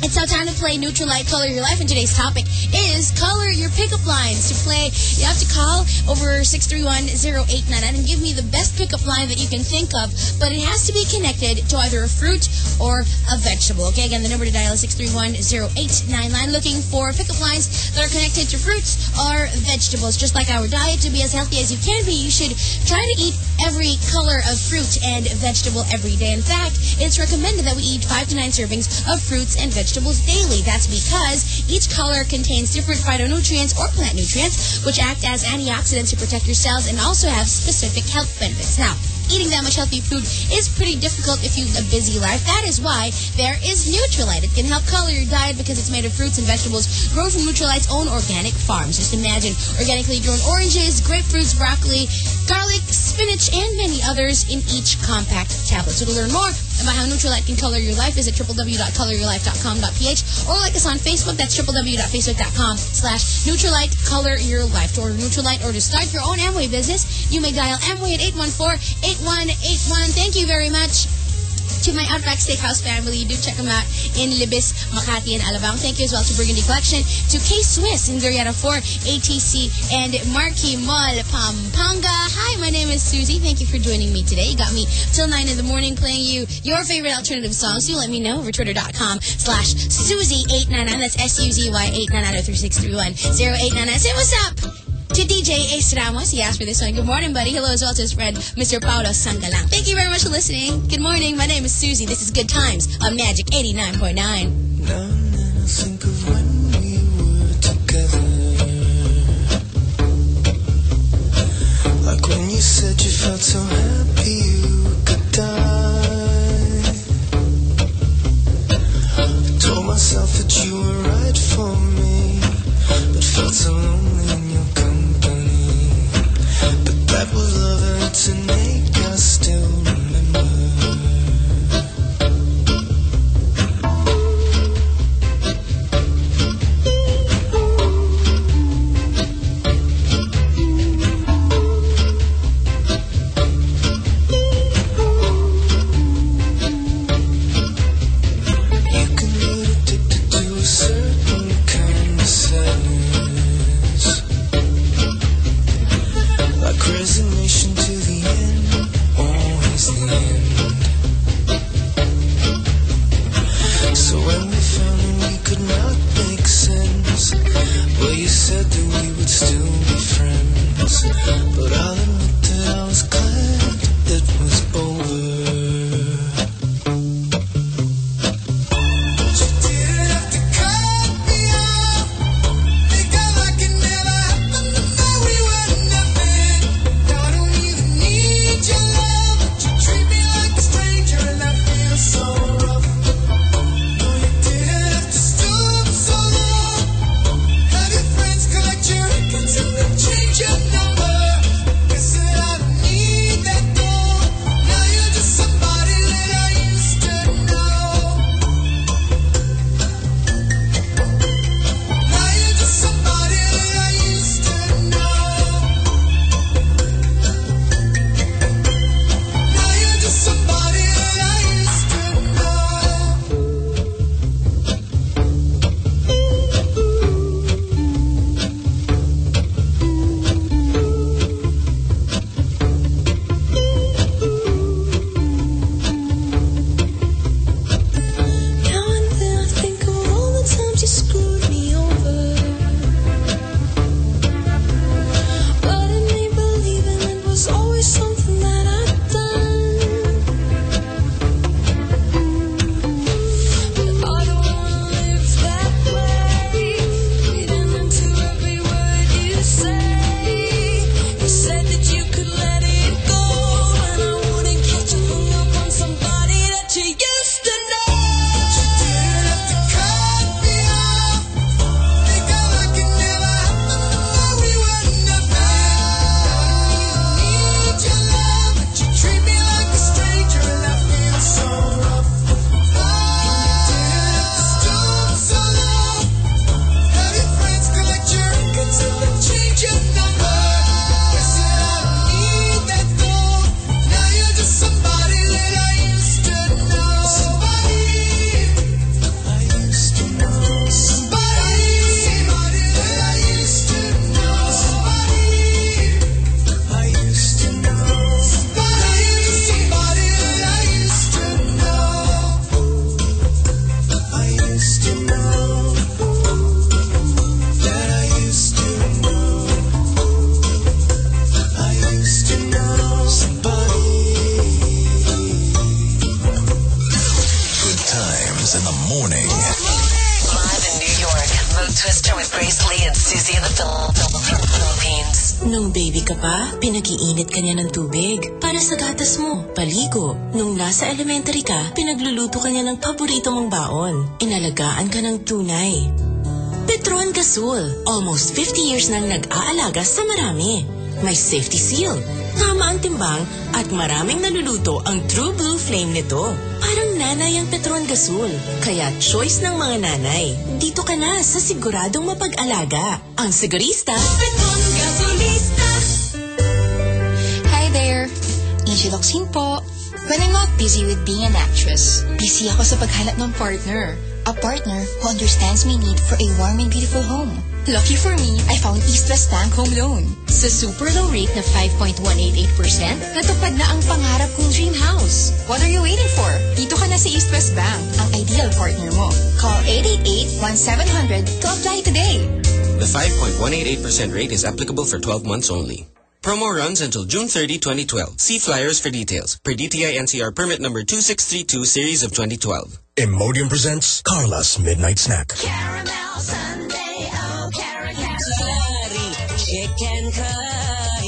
it's now time to play Nutrilite Color Your Life, and today's topic is color your pickup lines. To play, you have to call over 631-0899 and give me the best pickup line that you can think of, but it has to be connected to either a fruit or a vegetable. Okay, again, the number to dial is 631-0899, looking for pickup lines that are connected to fruits or vegetables. Just like our diet, to be as healthy as you can be, you should try to eat every color of fruit and vegetable every day. In fact, it's recommended that we eat five to nine servings of fruits and vegetables daily. That's because each color contains different phytonutrients or plant nutrients, which act as antioxidants to protect your cells and also have specific health benefits. Now, eating that much healthy food is pretty difficult if you have a busy life. That is why there is Nutrilite. It can help color your diet because it's made of fruits and vegetables grown from Nutrilite's own organic farms. Just imagine organically grown oranges, grapefruits, broccoli, garlic, spinach, and many others in each compact tablet. So to learn more about how Nutrilite can color your life, visit www.coloryourlife.com.ph or like us on Facebook. That's www.facebook.com slash Nutrilite Color Your Life. To order Nutrilite or to start your own Amway business, you may dial Amway at 814 8181. Thank you very much to my Outback Steakhouse family. Do check them out in Libis, Makati, and Alabang. Thank you as well to Burgundy Collection, to K-Swiss in Glorietta 4, ATC, and Marquee Mall, Pampanga. Hi, my name is Suzy. Thank you for joining me today. You got me till 9 in the morning playing you your favorite alternative songs. You let me know over twitter.com slash Suzy899. That's S-U-Z-Y 899 0899. Say what's up to DJ Ace Ramos. He asked for this one. Good morning, buddy. Hello as well to his friend, Mr. Paulo Sangalang. Thank you very much for listening. Good morning. My name is Suzy. This is Good Times on Magic 89.9. Now and then I think of when we were together. Like when you said you felt so happy you could die. Told myself that you were right for me, but felt so lonely that was love and to make us still pinag-iinit ka niya ng tubig para sa gatas mo, paligo. Nung nasa elementary ka, pinagluluto ka niya ng paborito mong baon. Inalagaan ka ng tunay. Petron Gasol, almost 50 years nang nag-aalaga sa marami. May safety seal, tama ang timbang at maraming naluluto ang True Blue Flame nito. Parang nanay ang Petron Gasol. Kaya choice ng mga nanay. Dito ka na sa siguradong mapag-alaga. Ang sigurista, Petron Angel Locsin po. When I'm not busy with being an actress, busy ako sa paghanap ng partner. A partner who understands my need for a warm and beautiful home. Lucky for me, I found East West Bank Home Loan. Sa super low rate na 5.188%, natupad na ang pangarap kong dream house. What are you waiting for? Dito ka na sa East West Bank, ang ideal partner mo. Call 888-1700 to apply today. The 5.188% rate is applicable for 12 months only. Promo runs until June 30, 2012. See flyers for details. Per DTI NCR permit number 2632 series of 2012. Imodium presents Carla's Midnight Snack. Oh, chicken curry,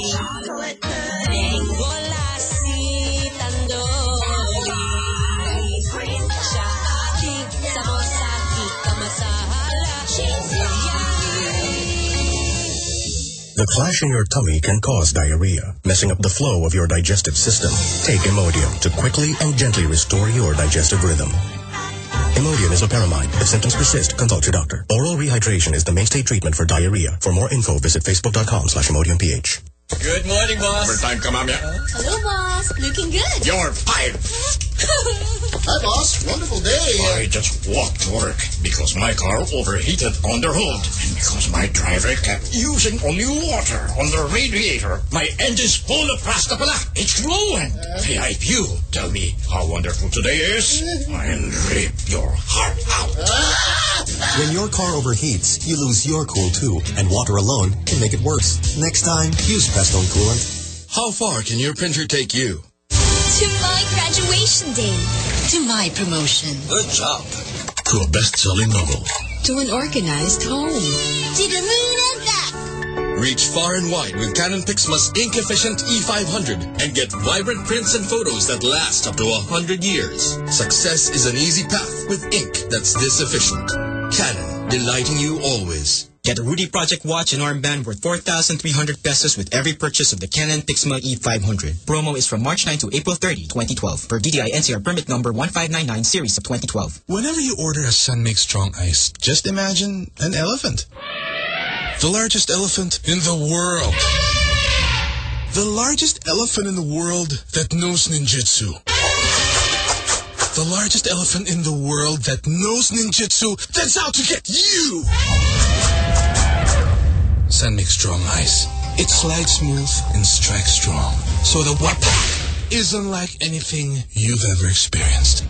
The clash in your tummy can cause diarrhea, messing up the flow of your digestive system. Take Imodium to quickly and gently restore your digestive rhythm. Imodium is a loperamide. If symptoms persist, consult your doctor. Oral rehydration is the mainstay treatment for diarrhea. For more info, visit facebook.com slash imodiumph. Good morning, boss. Overtime ka, ma'am, yeah? Hello, boss. Looking good. You're fired. Hi, boss. Wonderful day. I just walked to work because my car overheated on the road. And because my driver kept using only water on the radiator, my engine's full of pasta pala. It's ruined. Kaya if you tell me how wonderful today is, I'll rip your heart out. When your car overheats, you lose your cool too, and water alone can make it worse. Next time, use Prestone Coolant. How far can your printer take you? To my graduation day. To my promotion. Good job. To a best-selling novel. To an organized home. To the moon and back. Reach far and wide with Canon Pixma's ink-efficient E500 and get vibrant prints and photos that last up to 100 years. Success is an easy path with ink that's this efficient. Canon, delighting you always. Get a Rudy Project watch and armband worth 4,300 pesos with every purchase of the Canon Pixma E500. Promo is from March 9 to April 30, 2012. Per DTI NCR permit number 1599 series of 2012. Whenever you order a San Mig Strong Ice, just imagine an elephant. The largest elephant in the world. The largest elephant in the world that knows ninjutsu. The largest elephant in the world that knows ninjutsu that's out to get you! Make Strong Ice. It slides smooth and strikes strong. So the whap is unlike anything you've ever experienced.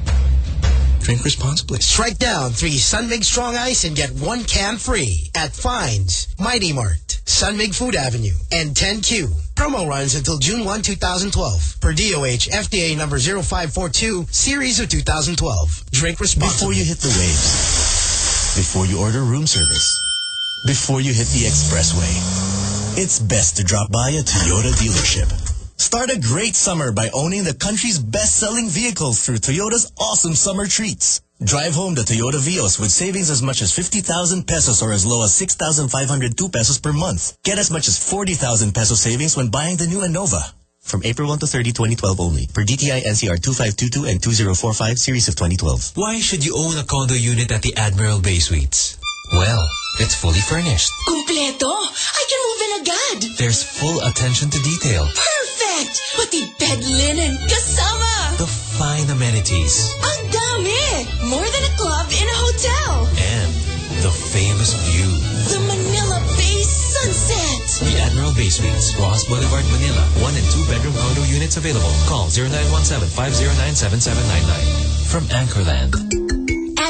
Drink responsibly. Strike down three San Mig Strong Ice and get one can free at Fines, Mighty Mart, San Mig Food Avenue, and 10Q. Promo runs until June 1, 2012. Per DOH FDA number 0542, series of 2012. Drink responsibly. Before you hit the waves, before you order room service, before you hit the expressway, it's best to drop by a Toyota dealership. Start a great summer by owning the country's best-selling vehicles through Toyota's awesome summer treats. Drive home the Toyota Vios with savings as much as 50,000 pesos or as low as 6,502 pesos per month. Get as much as 40,000 peso savings when buying the new Innova. From April 1 to 30, 2012 only. Per DTI NCR 2522 and 2045 series of 2012. Why should you own a condo unit at the Admiral Bay Suites? Well, it's fully furnished. Kumpleto! I can move in agad! There's full attention to detail. Perfect! Pati bed linen kasama! The fine amenities. Ang dami! More than a club in a hotel! And the famous view. The Manila Bay Sunset! The Admiral Bay Suites, Ross Boulevard, Manila. One and two bedroom condo units available. Call 0917-509-7799. From Anchorland.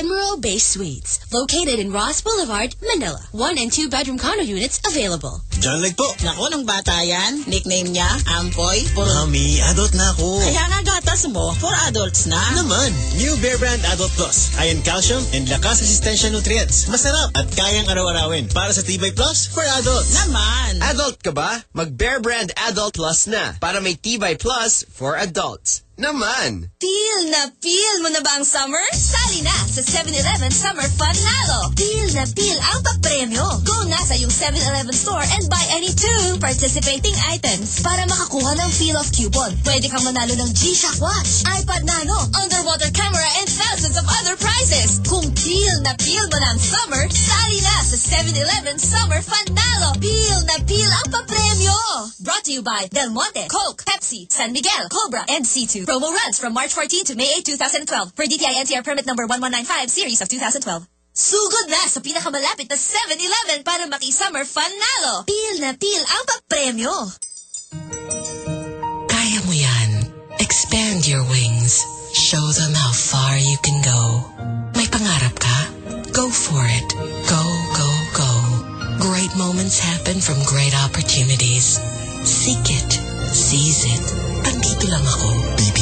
Admiral Bay Suites, located in Ross Boulevard, Manila. One and two bedroom condo units available. John Leg po. Nako, nung bata yan, nickname niya, Ampoy. Puro... Ah, Mami, adult na ako. Kaya nga gatas mo for adults na. Naman, new Bear Brand Adult Plus. Iron calcium and lakas resistensya nutrients. Masarap at kayang araw-arawin. Para sa Tibay Plus for adults. Naman. Adult ka ba? Mag Bear Brand Adult Plus na para may Tibay Plus for adults. Naman! Feel na feel mo na ba ang summer? Sali na sa 7-Eleven Summer Panalo. Feel na feel ang papremyo. Go na sa yung 7-Eleven store and buy any two participating items para makakuha ng feel of coupon. Pwede kang manalo ng G-Shock watch, iPod Nano, underwater camera, and thousands of other prizes. Kung feel na feel mo na ang summer, sali na sa 7-Eleven Summer Panalo. Feel na feel ang papremyo. Brought to you by Del Monte, Coke, Pepsi, San Miguel, Cobra, and C2. Promo runs from March 14 to May 8, 2012 per DTI NCR permit number 1195 series of 2012. Sugod na sa pinakamalapit na 7-Eleven para maki-summer fun nalo. Pil na pil ang papremyo. Kaya mo yan. Expand your wings. Show them how far you can go. May pangarap ka? Go for it. Go, go, go. Great moments happen from great opportunities. Seek it. Seize it. Andito lang ako.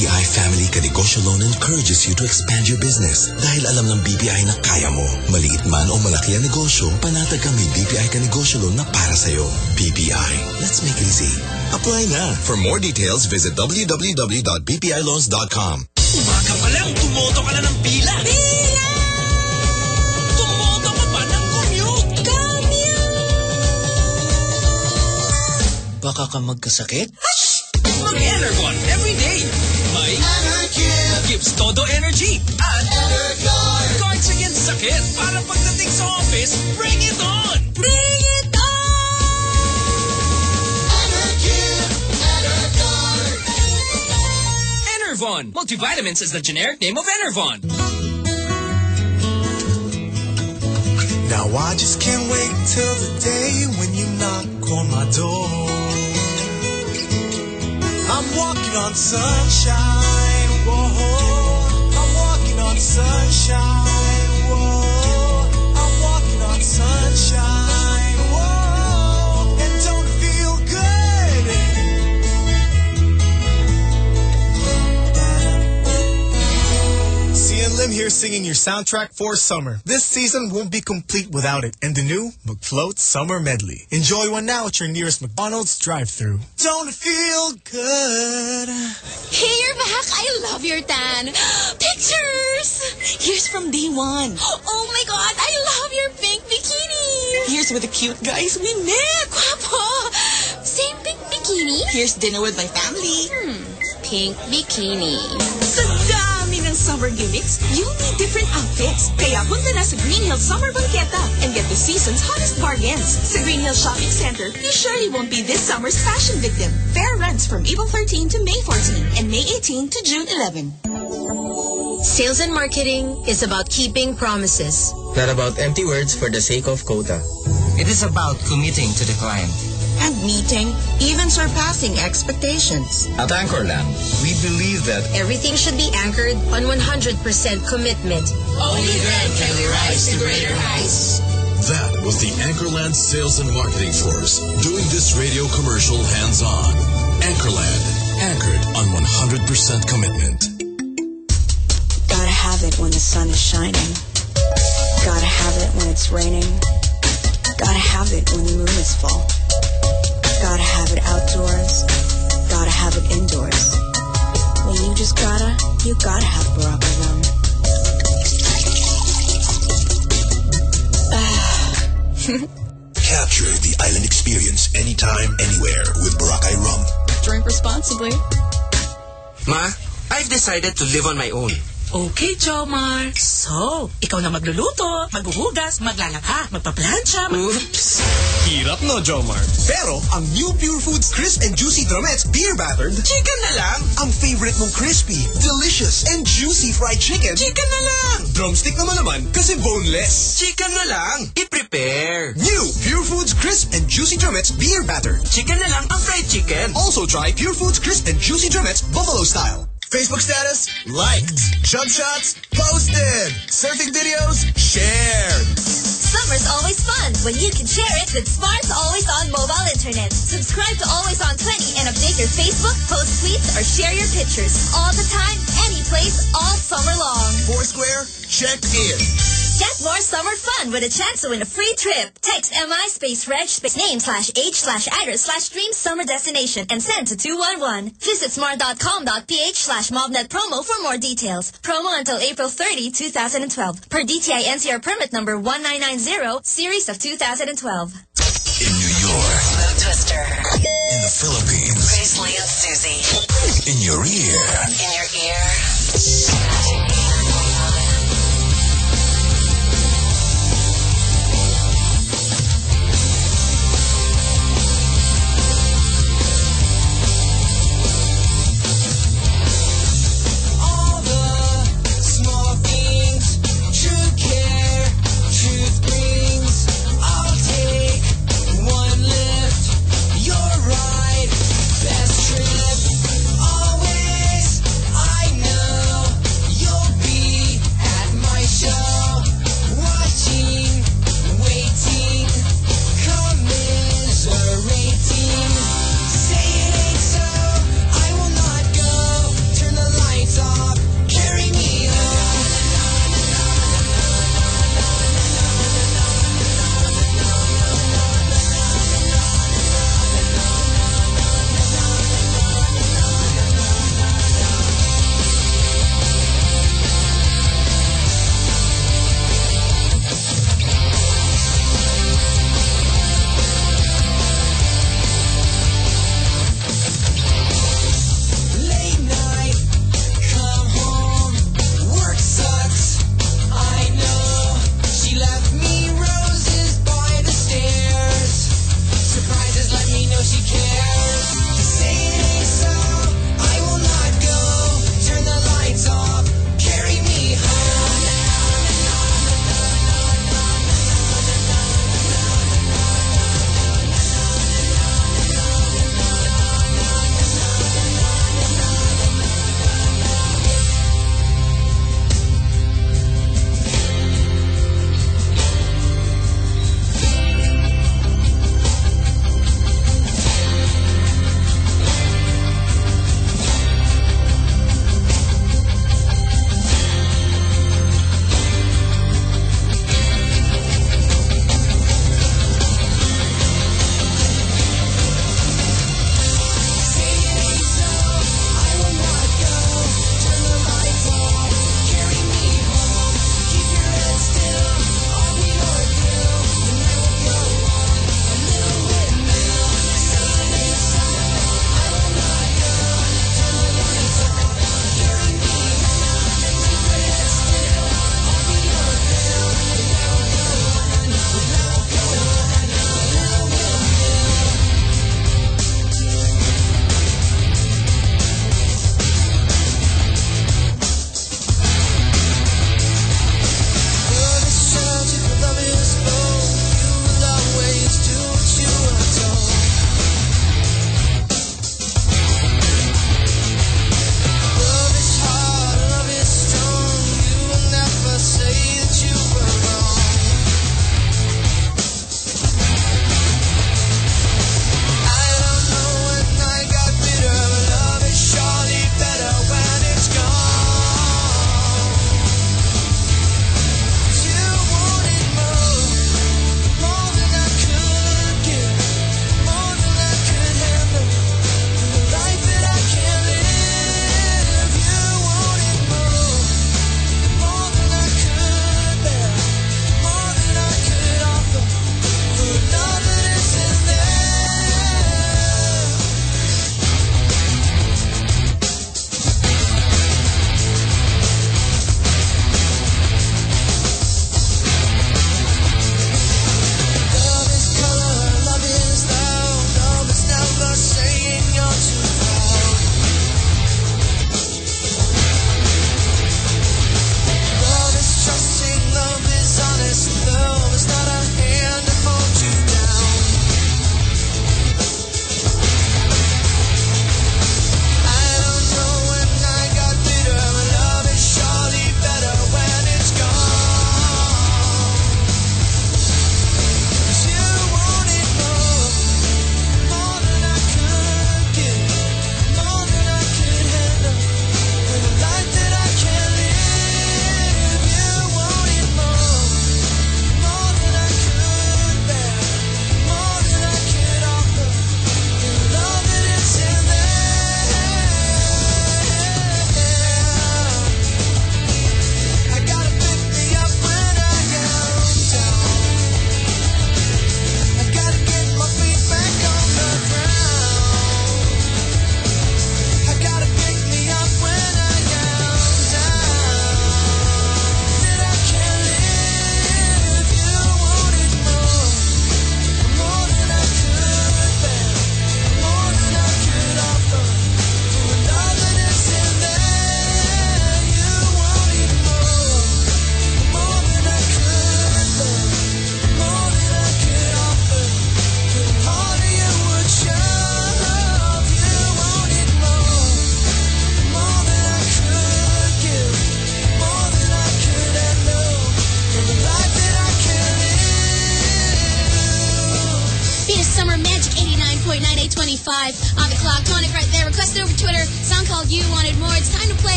BPI Family Kanegosyo Loan encourages you to expand your business dahil alam ng BPI na kaya mo. Maliit man o malaki ang negosyo, panatag kami BPI Kanegosyo Loan na para sa'yo. BPI, let's make it easy. Apply na. For more details, visit www.bpiloans.com. Umaga pa lang, tumoto ka na ng pila. Pila! Tumoto ka pa ng commute. Baka ka magkasakit? Mag-Enervon every day. May gives todo energy at guards against sakit para pagdating sa office, bring it on! Bring it on Enervon. Multivitamins is the generic name of Enervon. Now I just can't wait till the day when you knock on my door. I'm walking on sunshine, whoa. Sunshine, whoa. I'm walking on sunshine, singing your soundtrack for summer. This season won't be complete without it. And the new McFloat Summer Medley. Enjoy one now at your nearest McDonald's drive-thru. Don't feel good? Hey, you're back. I love your tan. Pictures! Here's from day one. Oh my God, I love your pink bikini. Here's with the cute guys we met. Guapo. Same pink bikini? Here's dinner with my family. Hmm. Pink bikini. Sa dami ng summer gimmicks, you'll need different outfits. Kaya punta na sa Green Hills Summer Banqueta and get the season's hottest bargains. Sa Green Hills Shopping Center, you surely won't be this summer's fashion victim. Fair runs from April 13 to May 14 and May 18 to June 11. Sales and marketing is about keeping promises. Not about empty words for the sake of quota. It is about committing to the client. And meeting, even surpassing expectations. At Anchorland, we believe that Everything should be anchored on 100% commitment. Only then can we rise to greater heights. That was the Anchorland Sales and Marketing Force doing this radio commercial hands-on. Anchorland, anchored on 100% commitment. Gotta have it when the sun is shining. Gotta have it when it's raining. Gotta have it when the moon is full. Gotta have it outdoors. Gotta have it indoors. Well, you just gotta, you gotta have Boracay rum. Capture the island experience anytime, anywhere with Boracay Rum. Drink responsibly. Ma, I've decided to live on my own. Okay, Jomar. So, ikaw na magluluto, maghuhugas, maglalaba, magpaplansya, mag- Oops. Hirap no, Jomar. Pero, ang new Pure Foods Crisp and Juicy Drumettes Beer Battered, Chicken na lang! ang favorite mong crispy, delicious, and juicy fried chicken, Chicken na lang! drumstick naman naman kasi boneless. Chicken na lang. I-prepare. New Pure Foods Crisp and Juicy Drumettes Beer Battered. Chicken na lang ang fried chicken. Also try Pure Foods Crisp and Juicy Drumettes Buffalo Style. Facebook status, liked. Jump shots, posted. Surfing videos, shared. Summer's always fun when you can share it with Smart's Always On mobile internet. Subscribe to Always On 20 and update your Facebook, post tweets, or share your pictures. All the time, any place, all summer long. Foursquare, check in. Get more summer fun with a chance to win a free trip. Text MI space reg space name slash age slash address slash dream summer destination and send to 211. Visit smart.com.ph slash mobnet promo for more details. Promo until April 30, 2012. Per DTI NCR permit number 1990, series of 2012. In New York. Mo Twister. In the Philippines. Paisley and Suzy. In your ear. In your ear.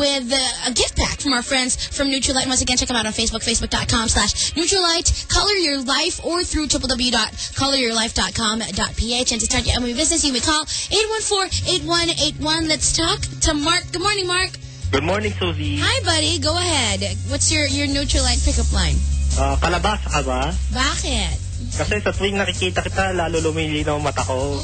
With uh, a gift pack from our friends from Nutrilite. Once again, check them out on Facebook, facebook.com slash Nutrilite. Color Your Life or through www.coloryourlife.com.ph. And to start your Amway business, you may call 814-8181. Let's talk to Mark. Good morning, Mark. Good morning, Suzy. Hi, buddy. Go ahead. What's your, your Nutrilite pickup line? Uh, kalabasa ka ba? Bakit? Kasi sa tuwing nakikita kita, lalo lumilinaw mata ko.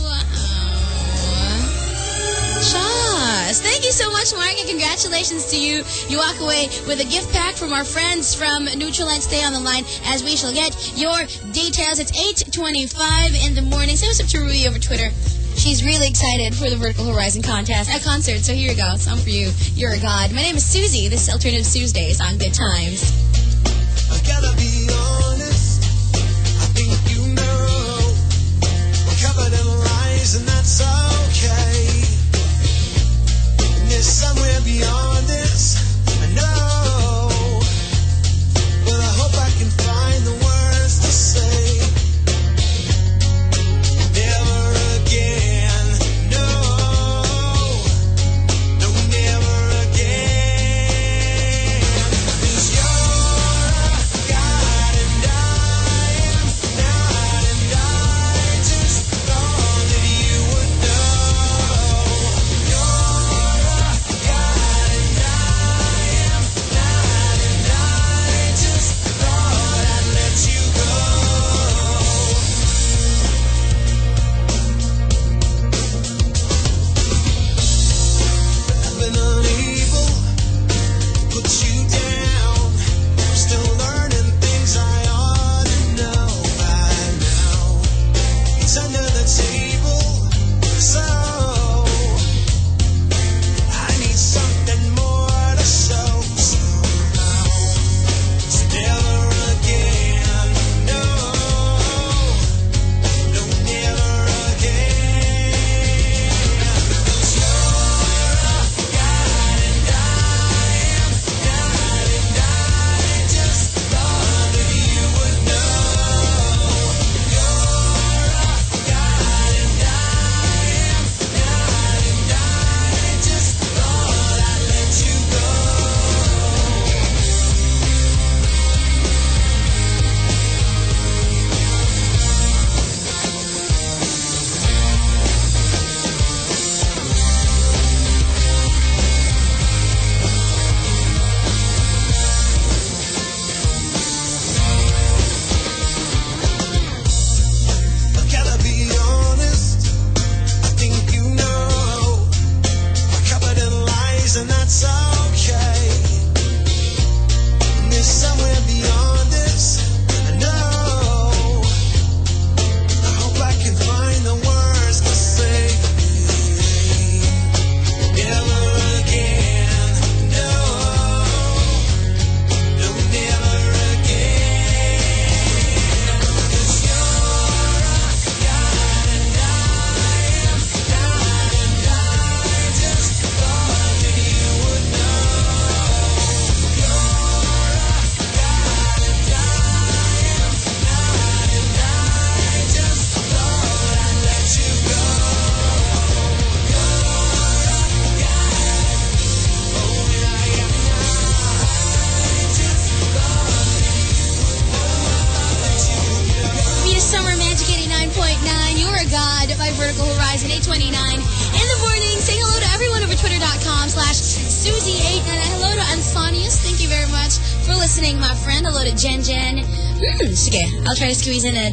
Thank you so much, Mark, and congratulations to you. You walk away with a gift pack from our friends from Neutral Nutrilite. Stay on the line as we shall get your details. It's 8.25 in the morning. Say what's up to Rui over Twitter. She's really excited for the Vertical Horizon contest at concert. So here you go. Song for you. You're a god. My name is Suzy. This is Alternative Tuesdays on Good Times. I gotta be say.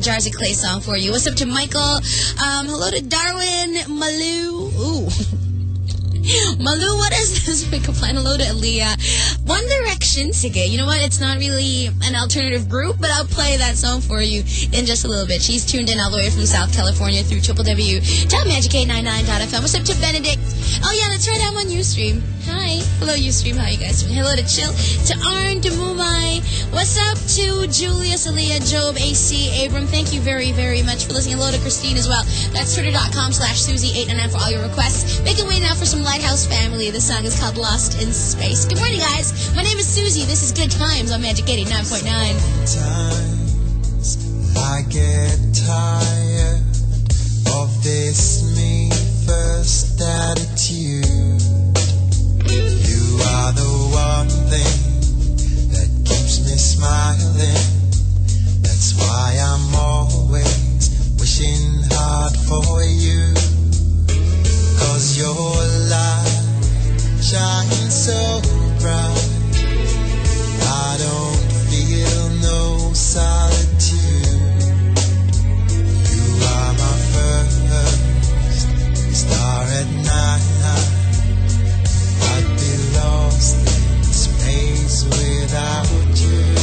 Of Clay song for you. What's up to Michael? Um, hello to Darwin Malu. Ooh. Malu, what is this pickup line? Hello to Aaliyah. One Direction, sige. You know what? It's not really an alternative group, but I'll play that song for you in just a little bit. She's tuned in all the way from South California through www.magic899.fm. What's up to Benedict? Oh yeah, that's right. I'm on Ustream. Hi. Hello, Ustream. How you guys doing? Hello to Chill, to Arn, to Mumai. What's up to Julius, Aaliyah, Job, AC, Abram? Thank you very, very much for listening. Hello to Christine as well. That's twitter.com slash Suzy899 for all your requests. Make a way now for some Lighthouse Family. This song is called Lost in Space. Good morning, guys. My name is Suzy. This is Good Times on Magic 89.9. Times I get tired of this me first attitude. One thing that keeps me smiling. That's why I'm always wishing hard for you. Cause your light shines so bright. I don't feel no solitude. You are my first star at night. Without you.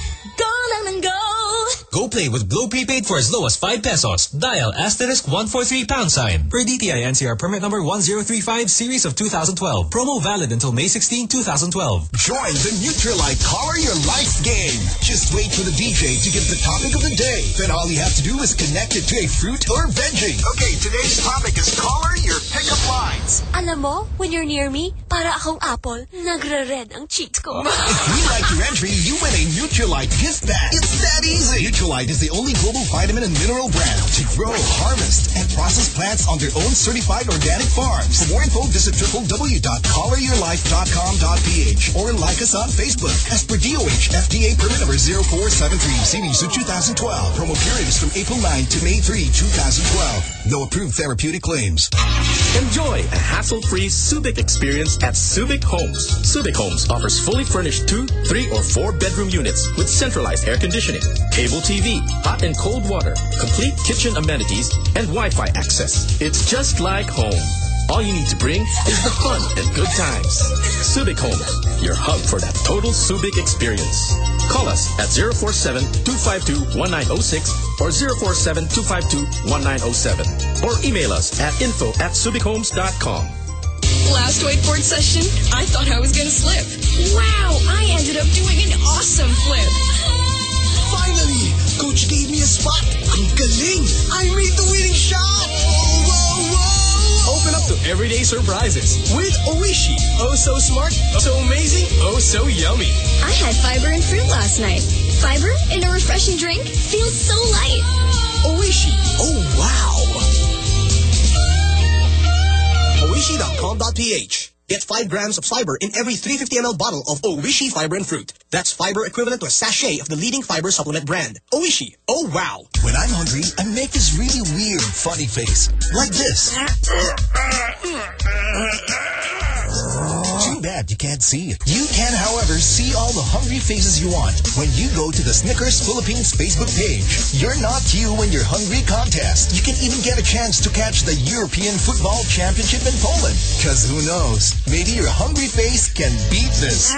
Go play with Globe Prepaid for as low as 5 pesos. Dial asterisk 143 pound sign. Per DTI NCR permit number 1035 series of 2012. Promo valid until May 16, 2012. Join the Nutrilite Color Your Life game. Just wait for the DJ to give the topic of the day. Then all you have to do is connect it to a fruit or veggie. Okay, today's topic is color your pickup lines. Alam mo, when you're near me, para akong apple, nagre-red ang cheeks ko. If we like your entry, you win a Nutrilite gift bag. It's that easy. Nutrilite is the only global vitamin and mineral brand to grow, harvest, and process plants on their own certified organic farms. For more info, visit www.coloryourlife.com.ph or like us on Facebook. As per DOH, FDA permit number 0473, CDC 2012. Promo period is from April 9 to May 3, 2012. No approved therapeutic claims. Enjoy a hassle-free Subic experience at Subic Homes. Subic Homes offers fully furnished two, three, or four bedroom units with centralized air conditioning, cable TV, hot and cold water, complete kitchen amenities, and Wi-Fi access. It's just like home. All you need to bring is the fun and good times. Subic Homes, your hub for that total Subic experience. Call us at 047-252-1906 or 047-252-1907 or email us at info at subichomes.com. Last wakeboard session, I thought I was gonna slip. Wow, I ended up doing an awesome flip. Finally, coach gave me a spot. Ang galing! I made the winning shot! Whoa, whoa, Open up to everyday surprises with Oishi. Oh so smart, oh, so amazing, oh so yummy. I had fiber and fruit last night. Fiber in a refreshing drink feels so light. Oishi. Oh, wow. Oishi.com.ph Get 5 grams of fiber in every 350 ml bottle of Oishi Fiber and Fruit. That's fiber equivalent to a sachet of the leading fiber supplement brand. Oishi. Oh, wow. When I'm hungry, I make this really weird, funny face. Like this. You can't see it. You can, however, see all the hungry faces you want when you go to the Snickers Philippines Facebook page. You're not you when you're hungry contest. You can even get a chance to catch the European Football Championship in Poland. Cause who knows? Maybe your hungry face can beat this.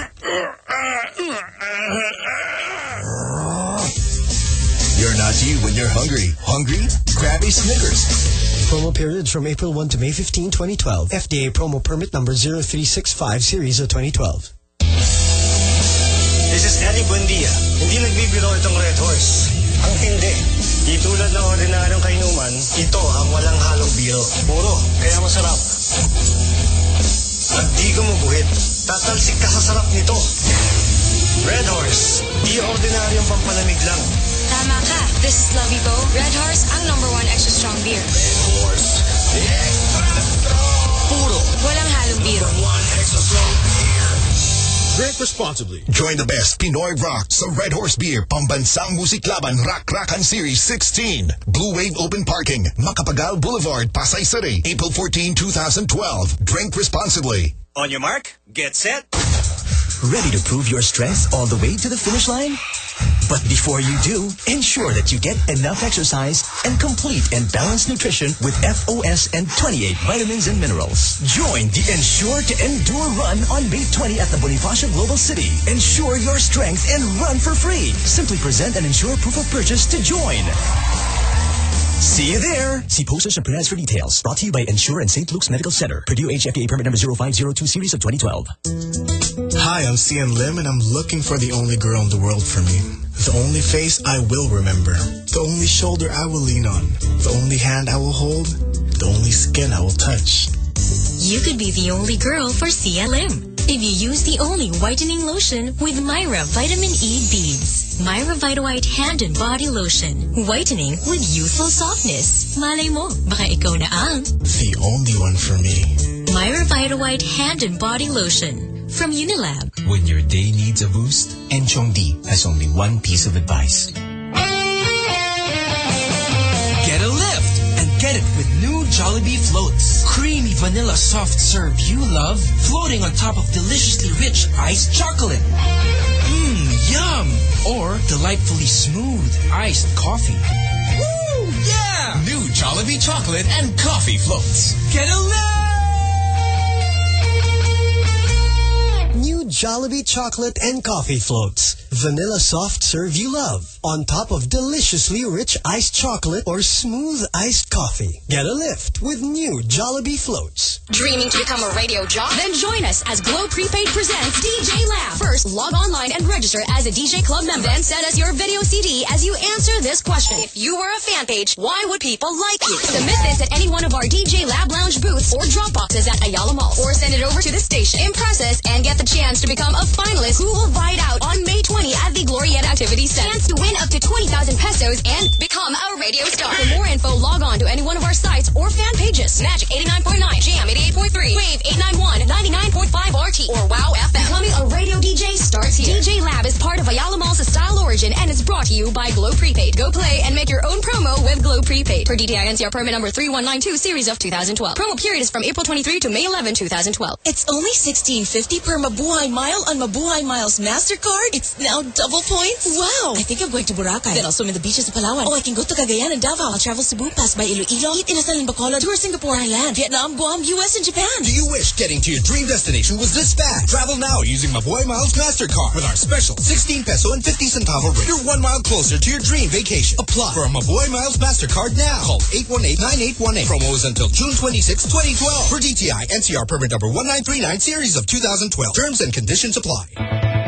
You're not you when you're hungry. Hungry? Grab a Snickers. Promo periods from April 1 to May 15, 2012. FDA promo permit number 0365 series of 2012. This is Eddie Buendia. Hindi nagbibiro itong Red Horse. Ang hindi. Di tulad ng ordinaryong kainuman, ito ang walang halong biro. Puro, kaya masarap. At di gumuguhit. Tatalsik ka sa sarap nito. Red Horse. Di ordinaryong pampalamig lang. Tama ka. This is Lovi Poe. Red Horse, ang number one extra strong beer. Red Horse. The extra Puro. Walang halong biro. One extra strong beer. Drink responsibly. Join the best Pinoy rock sa Red Horse Beer Pambansang Musiklaban Rakrakan Series 16. Blue Wave Open Parking, Macapagal Boulevard, Pasay City, April 14, 2012. Drink responsibly. On your mark, get set. Ready to prove your strength all the way to the finish line? But before you do, ensure that you get enough exercise and complete and balanced nutrition with FOS and 28 vitamins and minerals. Join the Ensure to Endure Run on May 20 at the Bonifacio Global City. Ensure your strength and run for free. Simply present an Ensure proof of purchase to join. See you there. See posters and print for details. Brought to you by Ensure and St. Luke's Medical Center. Purdue HFDA permit number 0502 series of 2012. Hi, I'm Cian Lim, and I'm looking for the only girl in the world for me. The only face I will remember. The only shoulder I will lean on. The only hand I will hold. The only skin I will touch. You could be the only girl for CLM. If you use the only whitening lotion with Myra Vitamin E Beads. Myra Vitawhite Hand and Body Lotion. Whitening with youthful softness. Malay mo, baka ikaw na ang The only one for me. Myra Vitawhite Hand and Body Lotion from Unilab. When your day needs a boost, Enchong Dee has only one piece of advice. Get a lift and get it with Jollibee floats. Creamy vanilla soft serve you love, floating on top of deliciously rich iced chocolate. Mmm, yum! Or delightfully smooth iced coffee. Woo! Yeah! New Jollibee chocolate and coffee floats. Get a lift! New Jollibee chocolate and coffee floats. Vanilla soft serve you love. On top of deliciously rich iced chocolate or smooth iced coffee. Get a lift with new Jollibee floats. Dreaming to become a radio jock? Then join us as Globe Prepaid presents DJ Lab. First, log online and register as a DJ Club member. Then send us your video CD as you answer this question. If you were a fan page, why would people like you? Submit this at any one of our DJ Lab Lounge booths or drop boxes at Ayala Mall. Or send it over to the station. Impress us and get the chance to become a finalist who will ride out on May 20 at the Glorietta Activity Center. Chance to win up to 20,000 pesos and become a radio star. For more info, log on to any one of our sites or fan pages. Magic 89.9, Jam 88.3, Wave 891, 99.5 RT, or Wow FM. Becoming a radio DJ starts here. DJ Lab is part of Ayala Mall's Style Origin and is brought to you by Globe Prepaid. Go play and make your own promo with Globe Prepaid. Per DTI NCR permit number 3192 series of 2012. Promo period is from April 23 to May 11, 2012. It's only 1650 per Mabuhay Mile on Mabuhay Miles MasterCard. It's now double points. Wow. I think I'm going to Boracay. Then I'll swim in the beaches of Palawan. Oh, I can go to Cagayan and Davao. I'll travel Cebu, pass by Iloilo, eat in Bacolod, tour Singapore, Thailand, Vietnam, Guam, US, and Japan. Do you wish getting to your dream destination was this fast? Travel now using Mabuhay Miles MasterCard with our special 16 peso and 50 centavo rate. You're one mile closer to your dream vacation. Apply for a Mabuhay Miles MasterCard now. Call 818-9818. Promo is until June 26, 2012. For DTI NCR permit number 1939 series of 2012. Terms and conditions apply.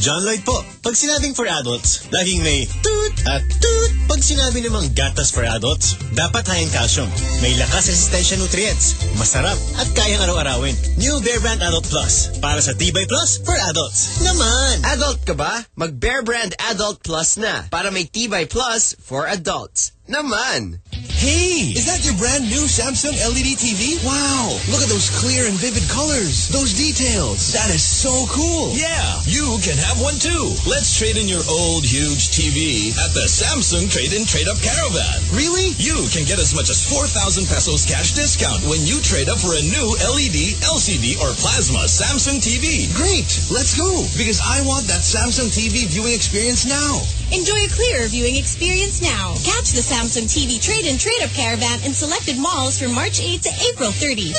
John Lloyd po. Pag sinabing for adults, laging may toot at toot. Pag sinabi namang gatas for adults, dapat high in calcium. May lakas resistensya nutrients, masarap at kayang araw-arawin. New Bear Brand Adult Plus. Para sa Tibay Plus for adults. Naman! Adult ka ba? Mag Bear Brand Adult Plus na para may Tibay Plus for adults. Naman! Hey! Is that your brand new Samsung LED TV? Wow! Look at those clear and vivid colors. Those details. That is so cool. Yeah, you can have one too. Let's trade in your old huge TV at the Samsung Trade-in Trade-up Caravan. Really? You can get as much as 4,000 pesos cash discount when you trade up for a new E LED, LCD, or plasma Samsung TV. Great! Let's go! Because I want that Samsung TV viewing experience now. Enjoy a clearer viewing experience now. Catch the Samsung TV Trade-in Trade-up Caravan in selected malls from March 8 to April 30.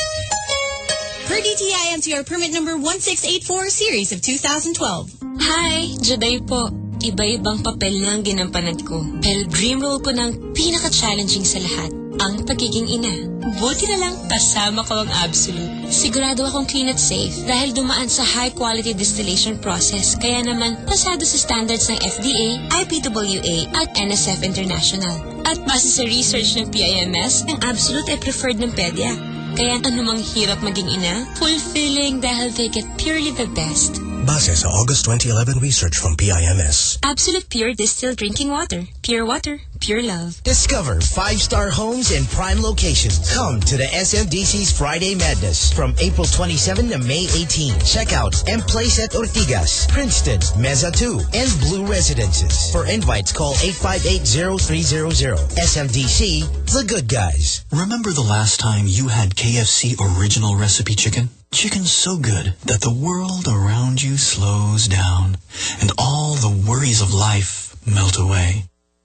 Per DTI NCR permit number 1684 series of 2012. Hi, Juday po. Iba-ibang papel na ang ginampanan ko. Pero dream role ko ng pinaka-challenging sa lahat, ang pagiging ina. Buti na lang kasama ko ang Absolute. Sigurado akong clean at safe dahil dumaan sa high-quality distillation process. Kaya naman, pasado sa standards ng FDA, IPWA at NSF International. At base sa research ng PIMS, ang Absolute ay preferred ng pedya. Kaya anumang hirap maging ina, fulfilling dahil they get purely the best. Base sa August 2011 research from PIMS. Absolute Pure Distilled Drinking Water. Pure water, pure love. Discover five-star homes in prime locations. Come to the SMDC's Friday Madness from April 27 to May 18. Check out M Place at Ortigas, Princeton, Mezza 2, and Blue Residences. For invites, call 858-0300. SMDC, the good guys. Remember the last time you had KFC original recipe chicken? Chicken so good that the world around you slows down and all the worries of life melt away.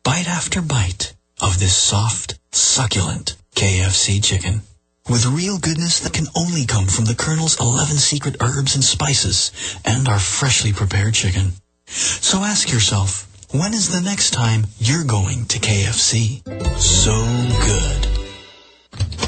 Bite after bite of this soft, succulent KFC chicken. With real goodness that can only come from the Colonel's 11 secret herbs and spices and our freshly prepared chicken. So ask yourself, when is the next time you're going to KFC? So good.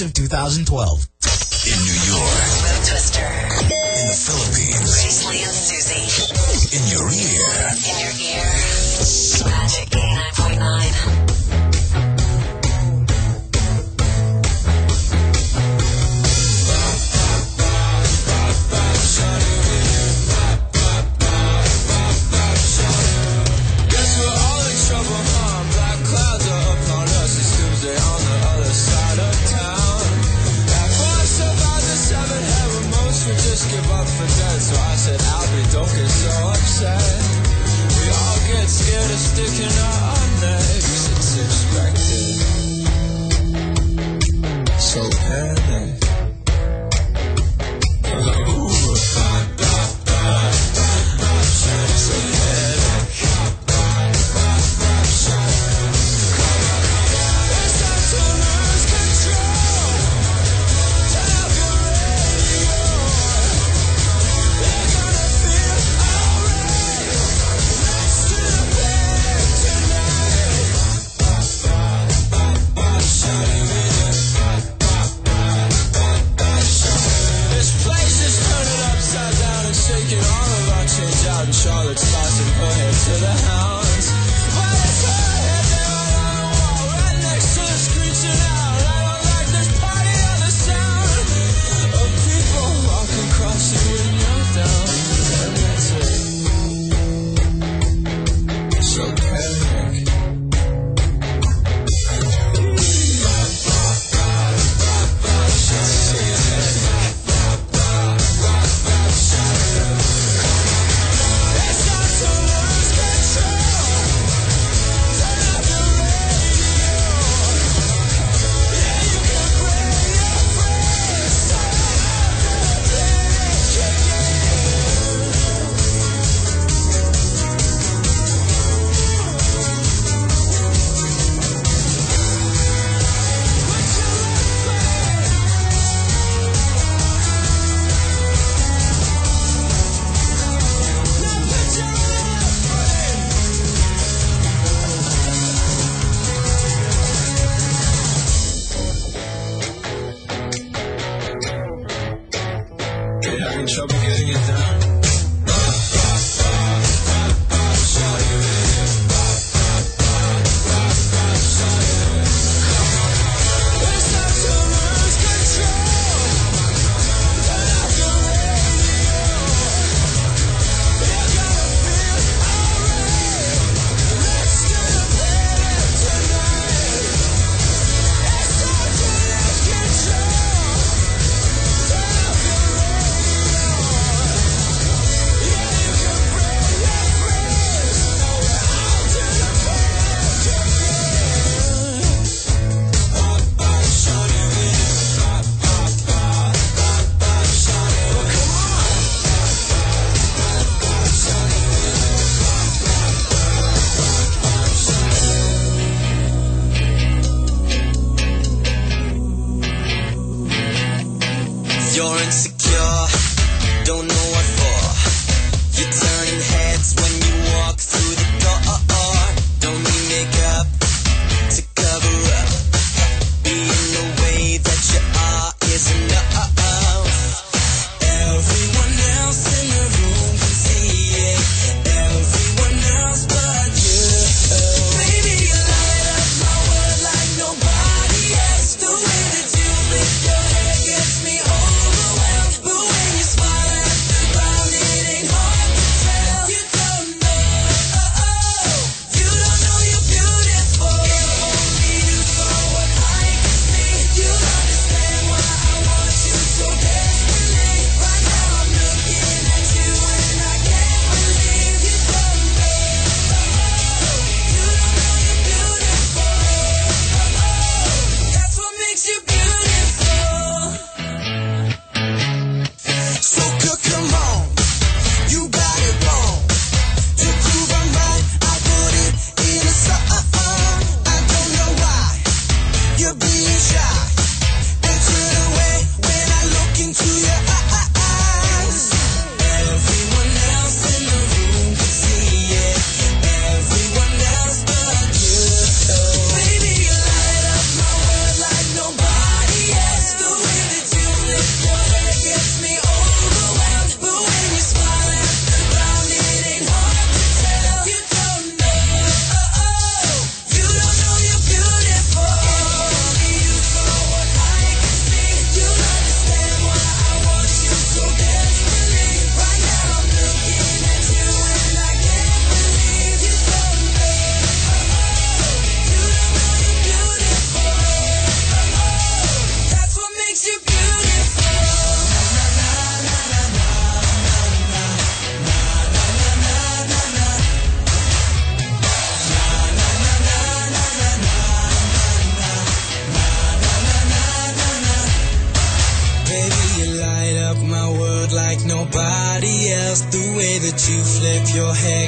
of 2012. In New York. Mo Twister. In the Philippines. Paisley and Suzy. In your ear. In your ear. Magic 89.9. So panic.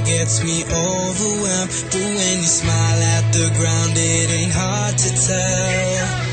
gets me overwhelmed. But when you smile at the ground, it ain't hard to tell.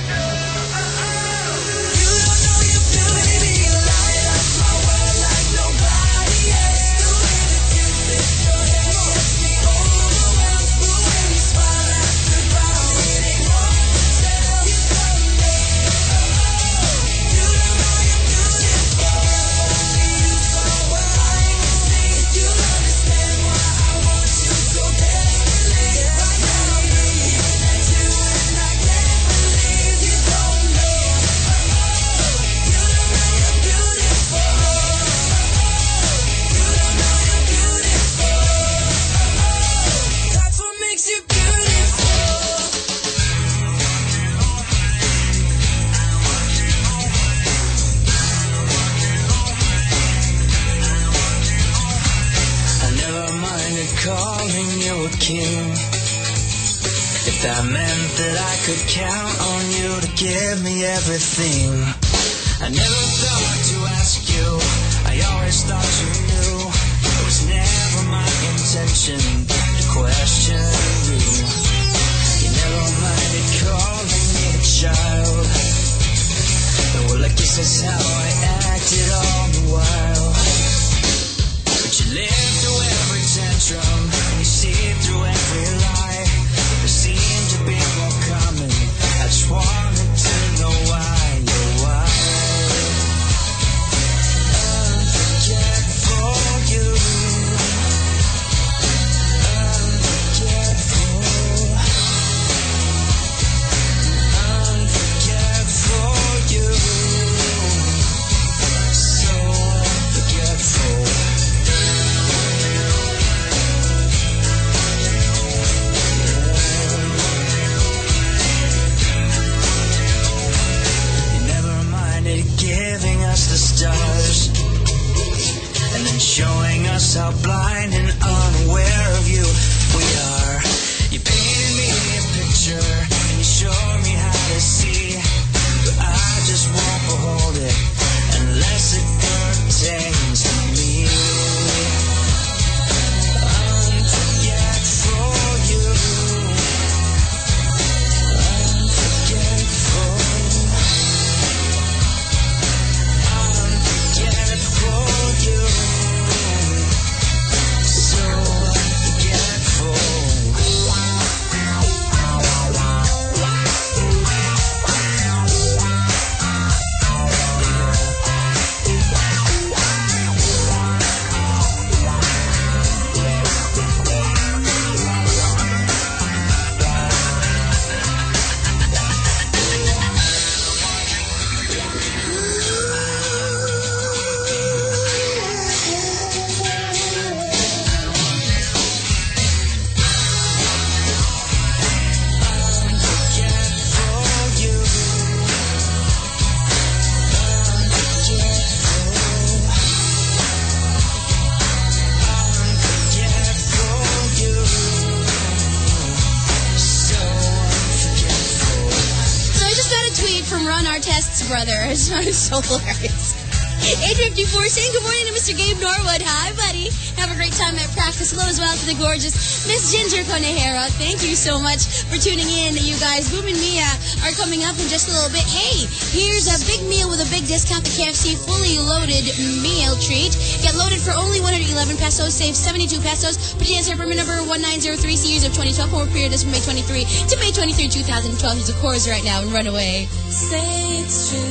thank you so much for tuning in. You guys, Boom and Mia are coming up in just a little bit. Hey, here's a big meal with a big discount. The KFC fully loaded meal treat. Get loaded for only 111 pesos. Save 72 pesos. Purchase permit number 1903, series of 2012. Forward period is from May 23 to May 23, 2012. He's a chorus right now and run away. Say it's true.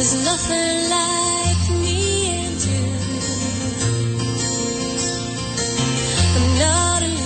There's nothing like me and you. I'm not alone.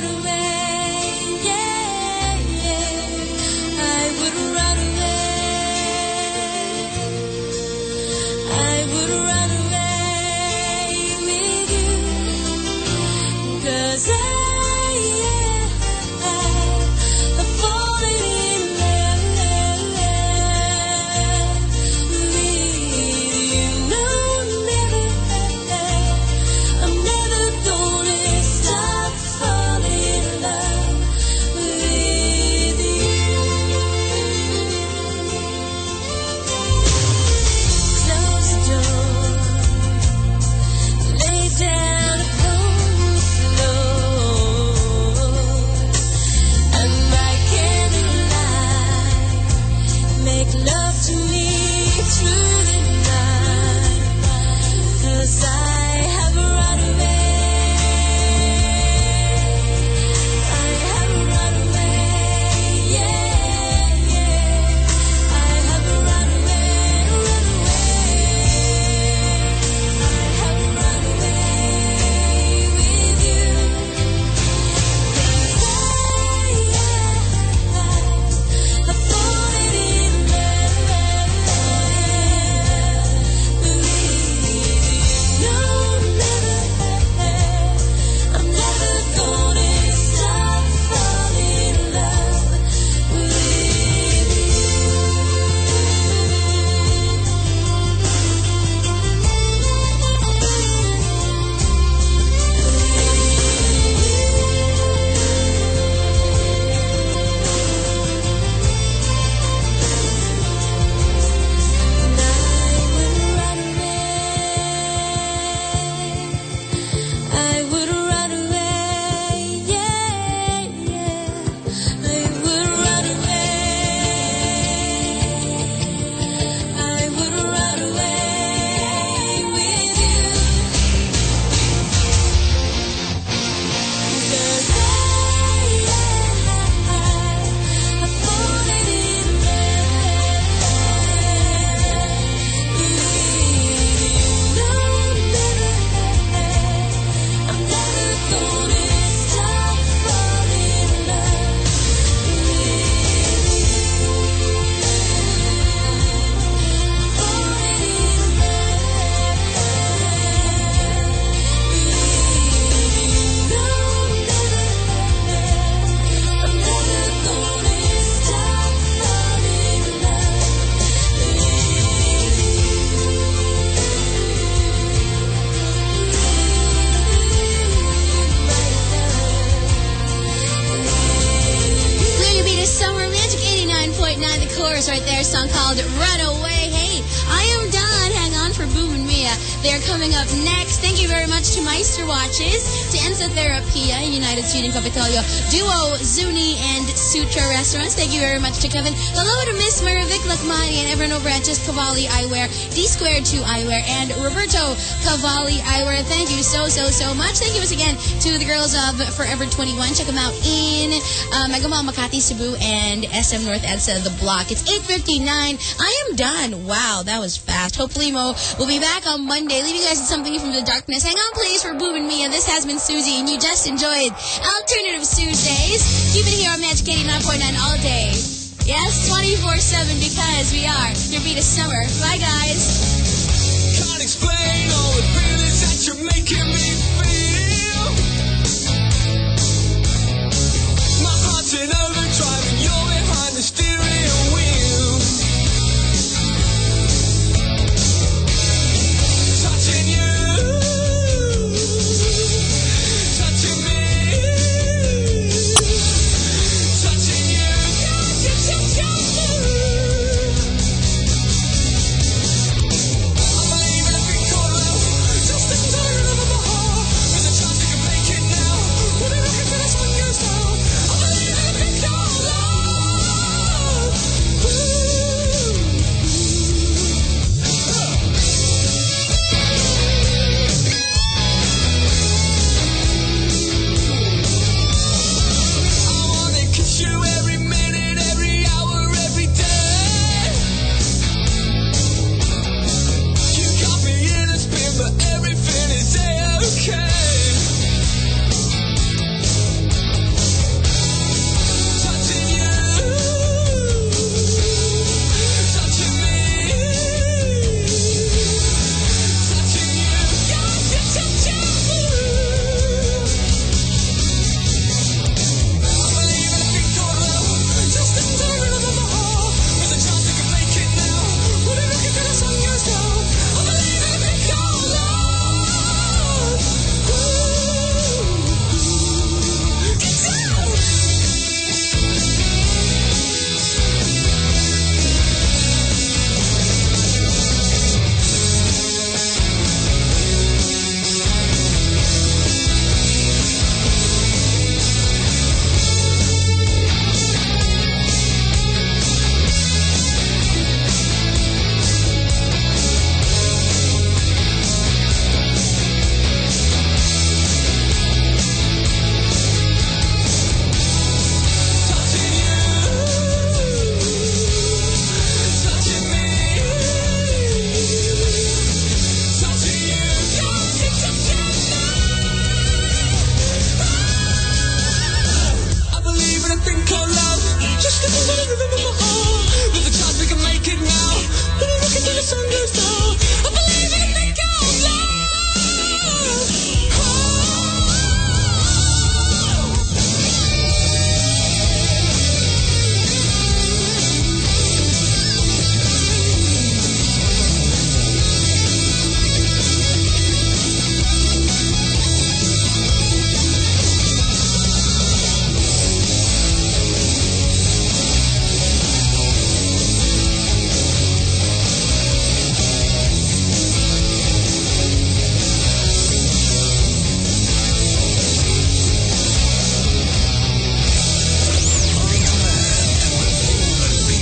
To Therapia, United Sweden Capitolio, Duo, Zuni, and Sutra Restaurants. Thank you very much to Kevin. Hello to Miss Marivic Lakmani and everyone over at Just Cavalli Eyewear, D Squared 2 Eyewear, and Roberto Cavalli Eyewear. Thank you so, so, so much. Thank you once again to the girls of Forever 21. Check them out in uh, Megamall Makati, Cebu, and SM North EDSA, the block. It's 8.59. I am done. Wow, that was fast. Hopefully, Mo will be back on Monday. Leave you guys with something from the darkness. Hang on, please, for Boom and Mia. This has been Suzy, and you just enjoyed Alternative Tuesdays. Keep it here on Magic 89.9 all day. Yes, 24-7 because we are your beat of summer. Bye, guys. Can't explain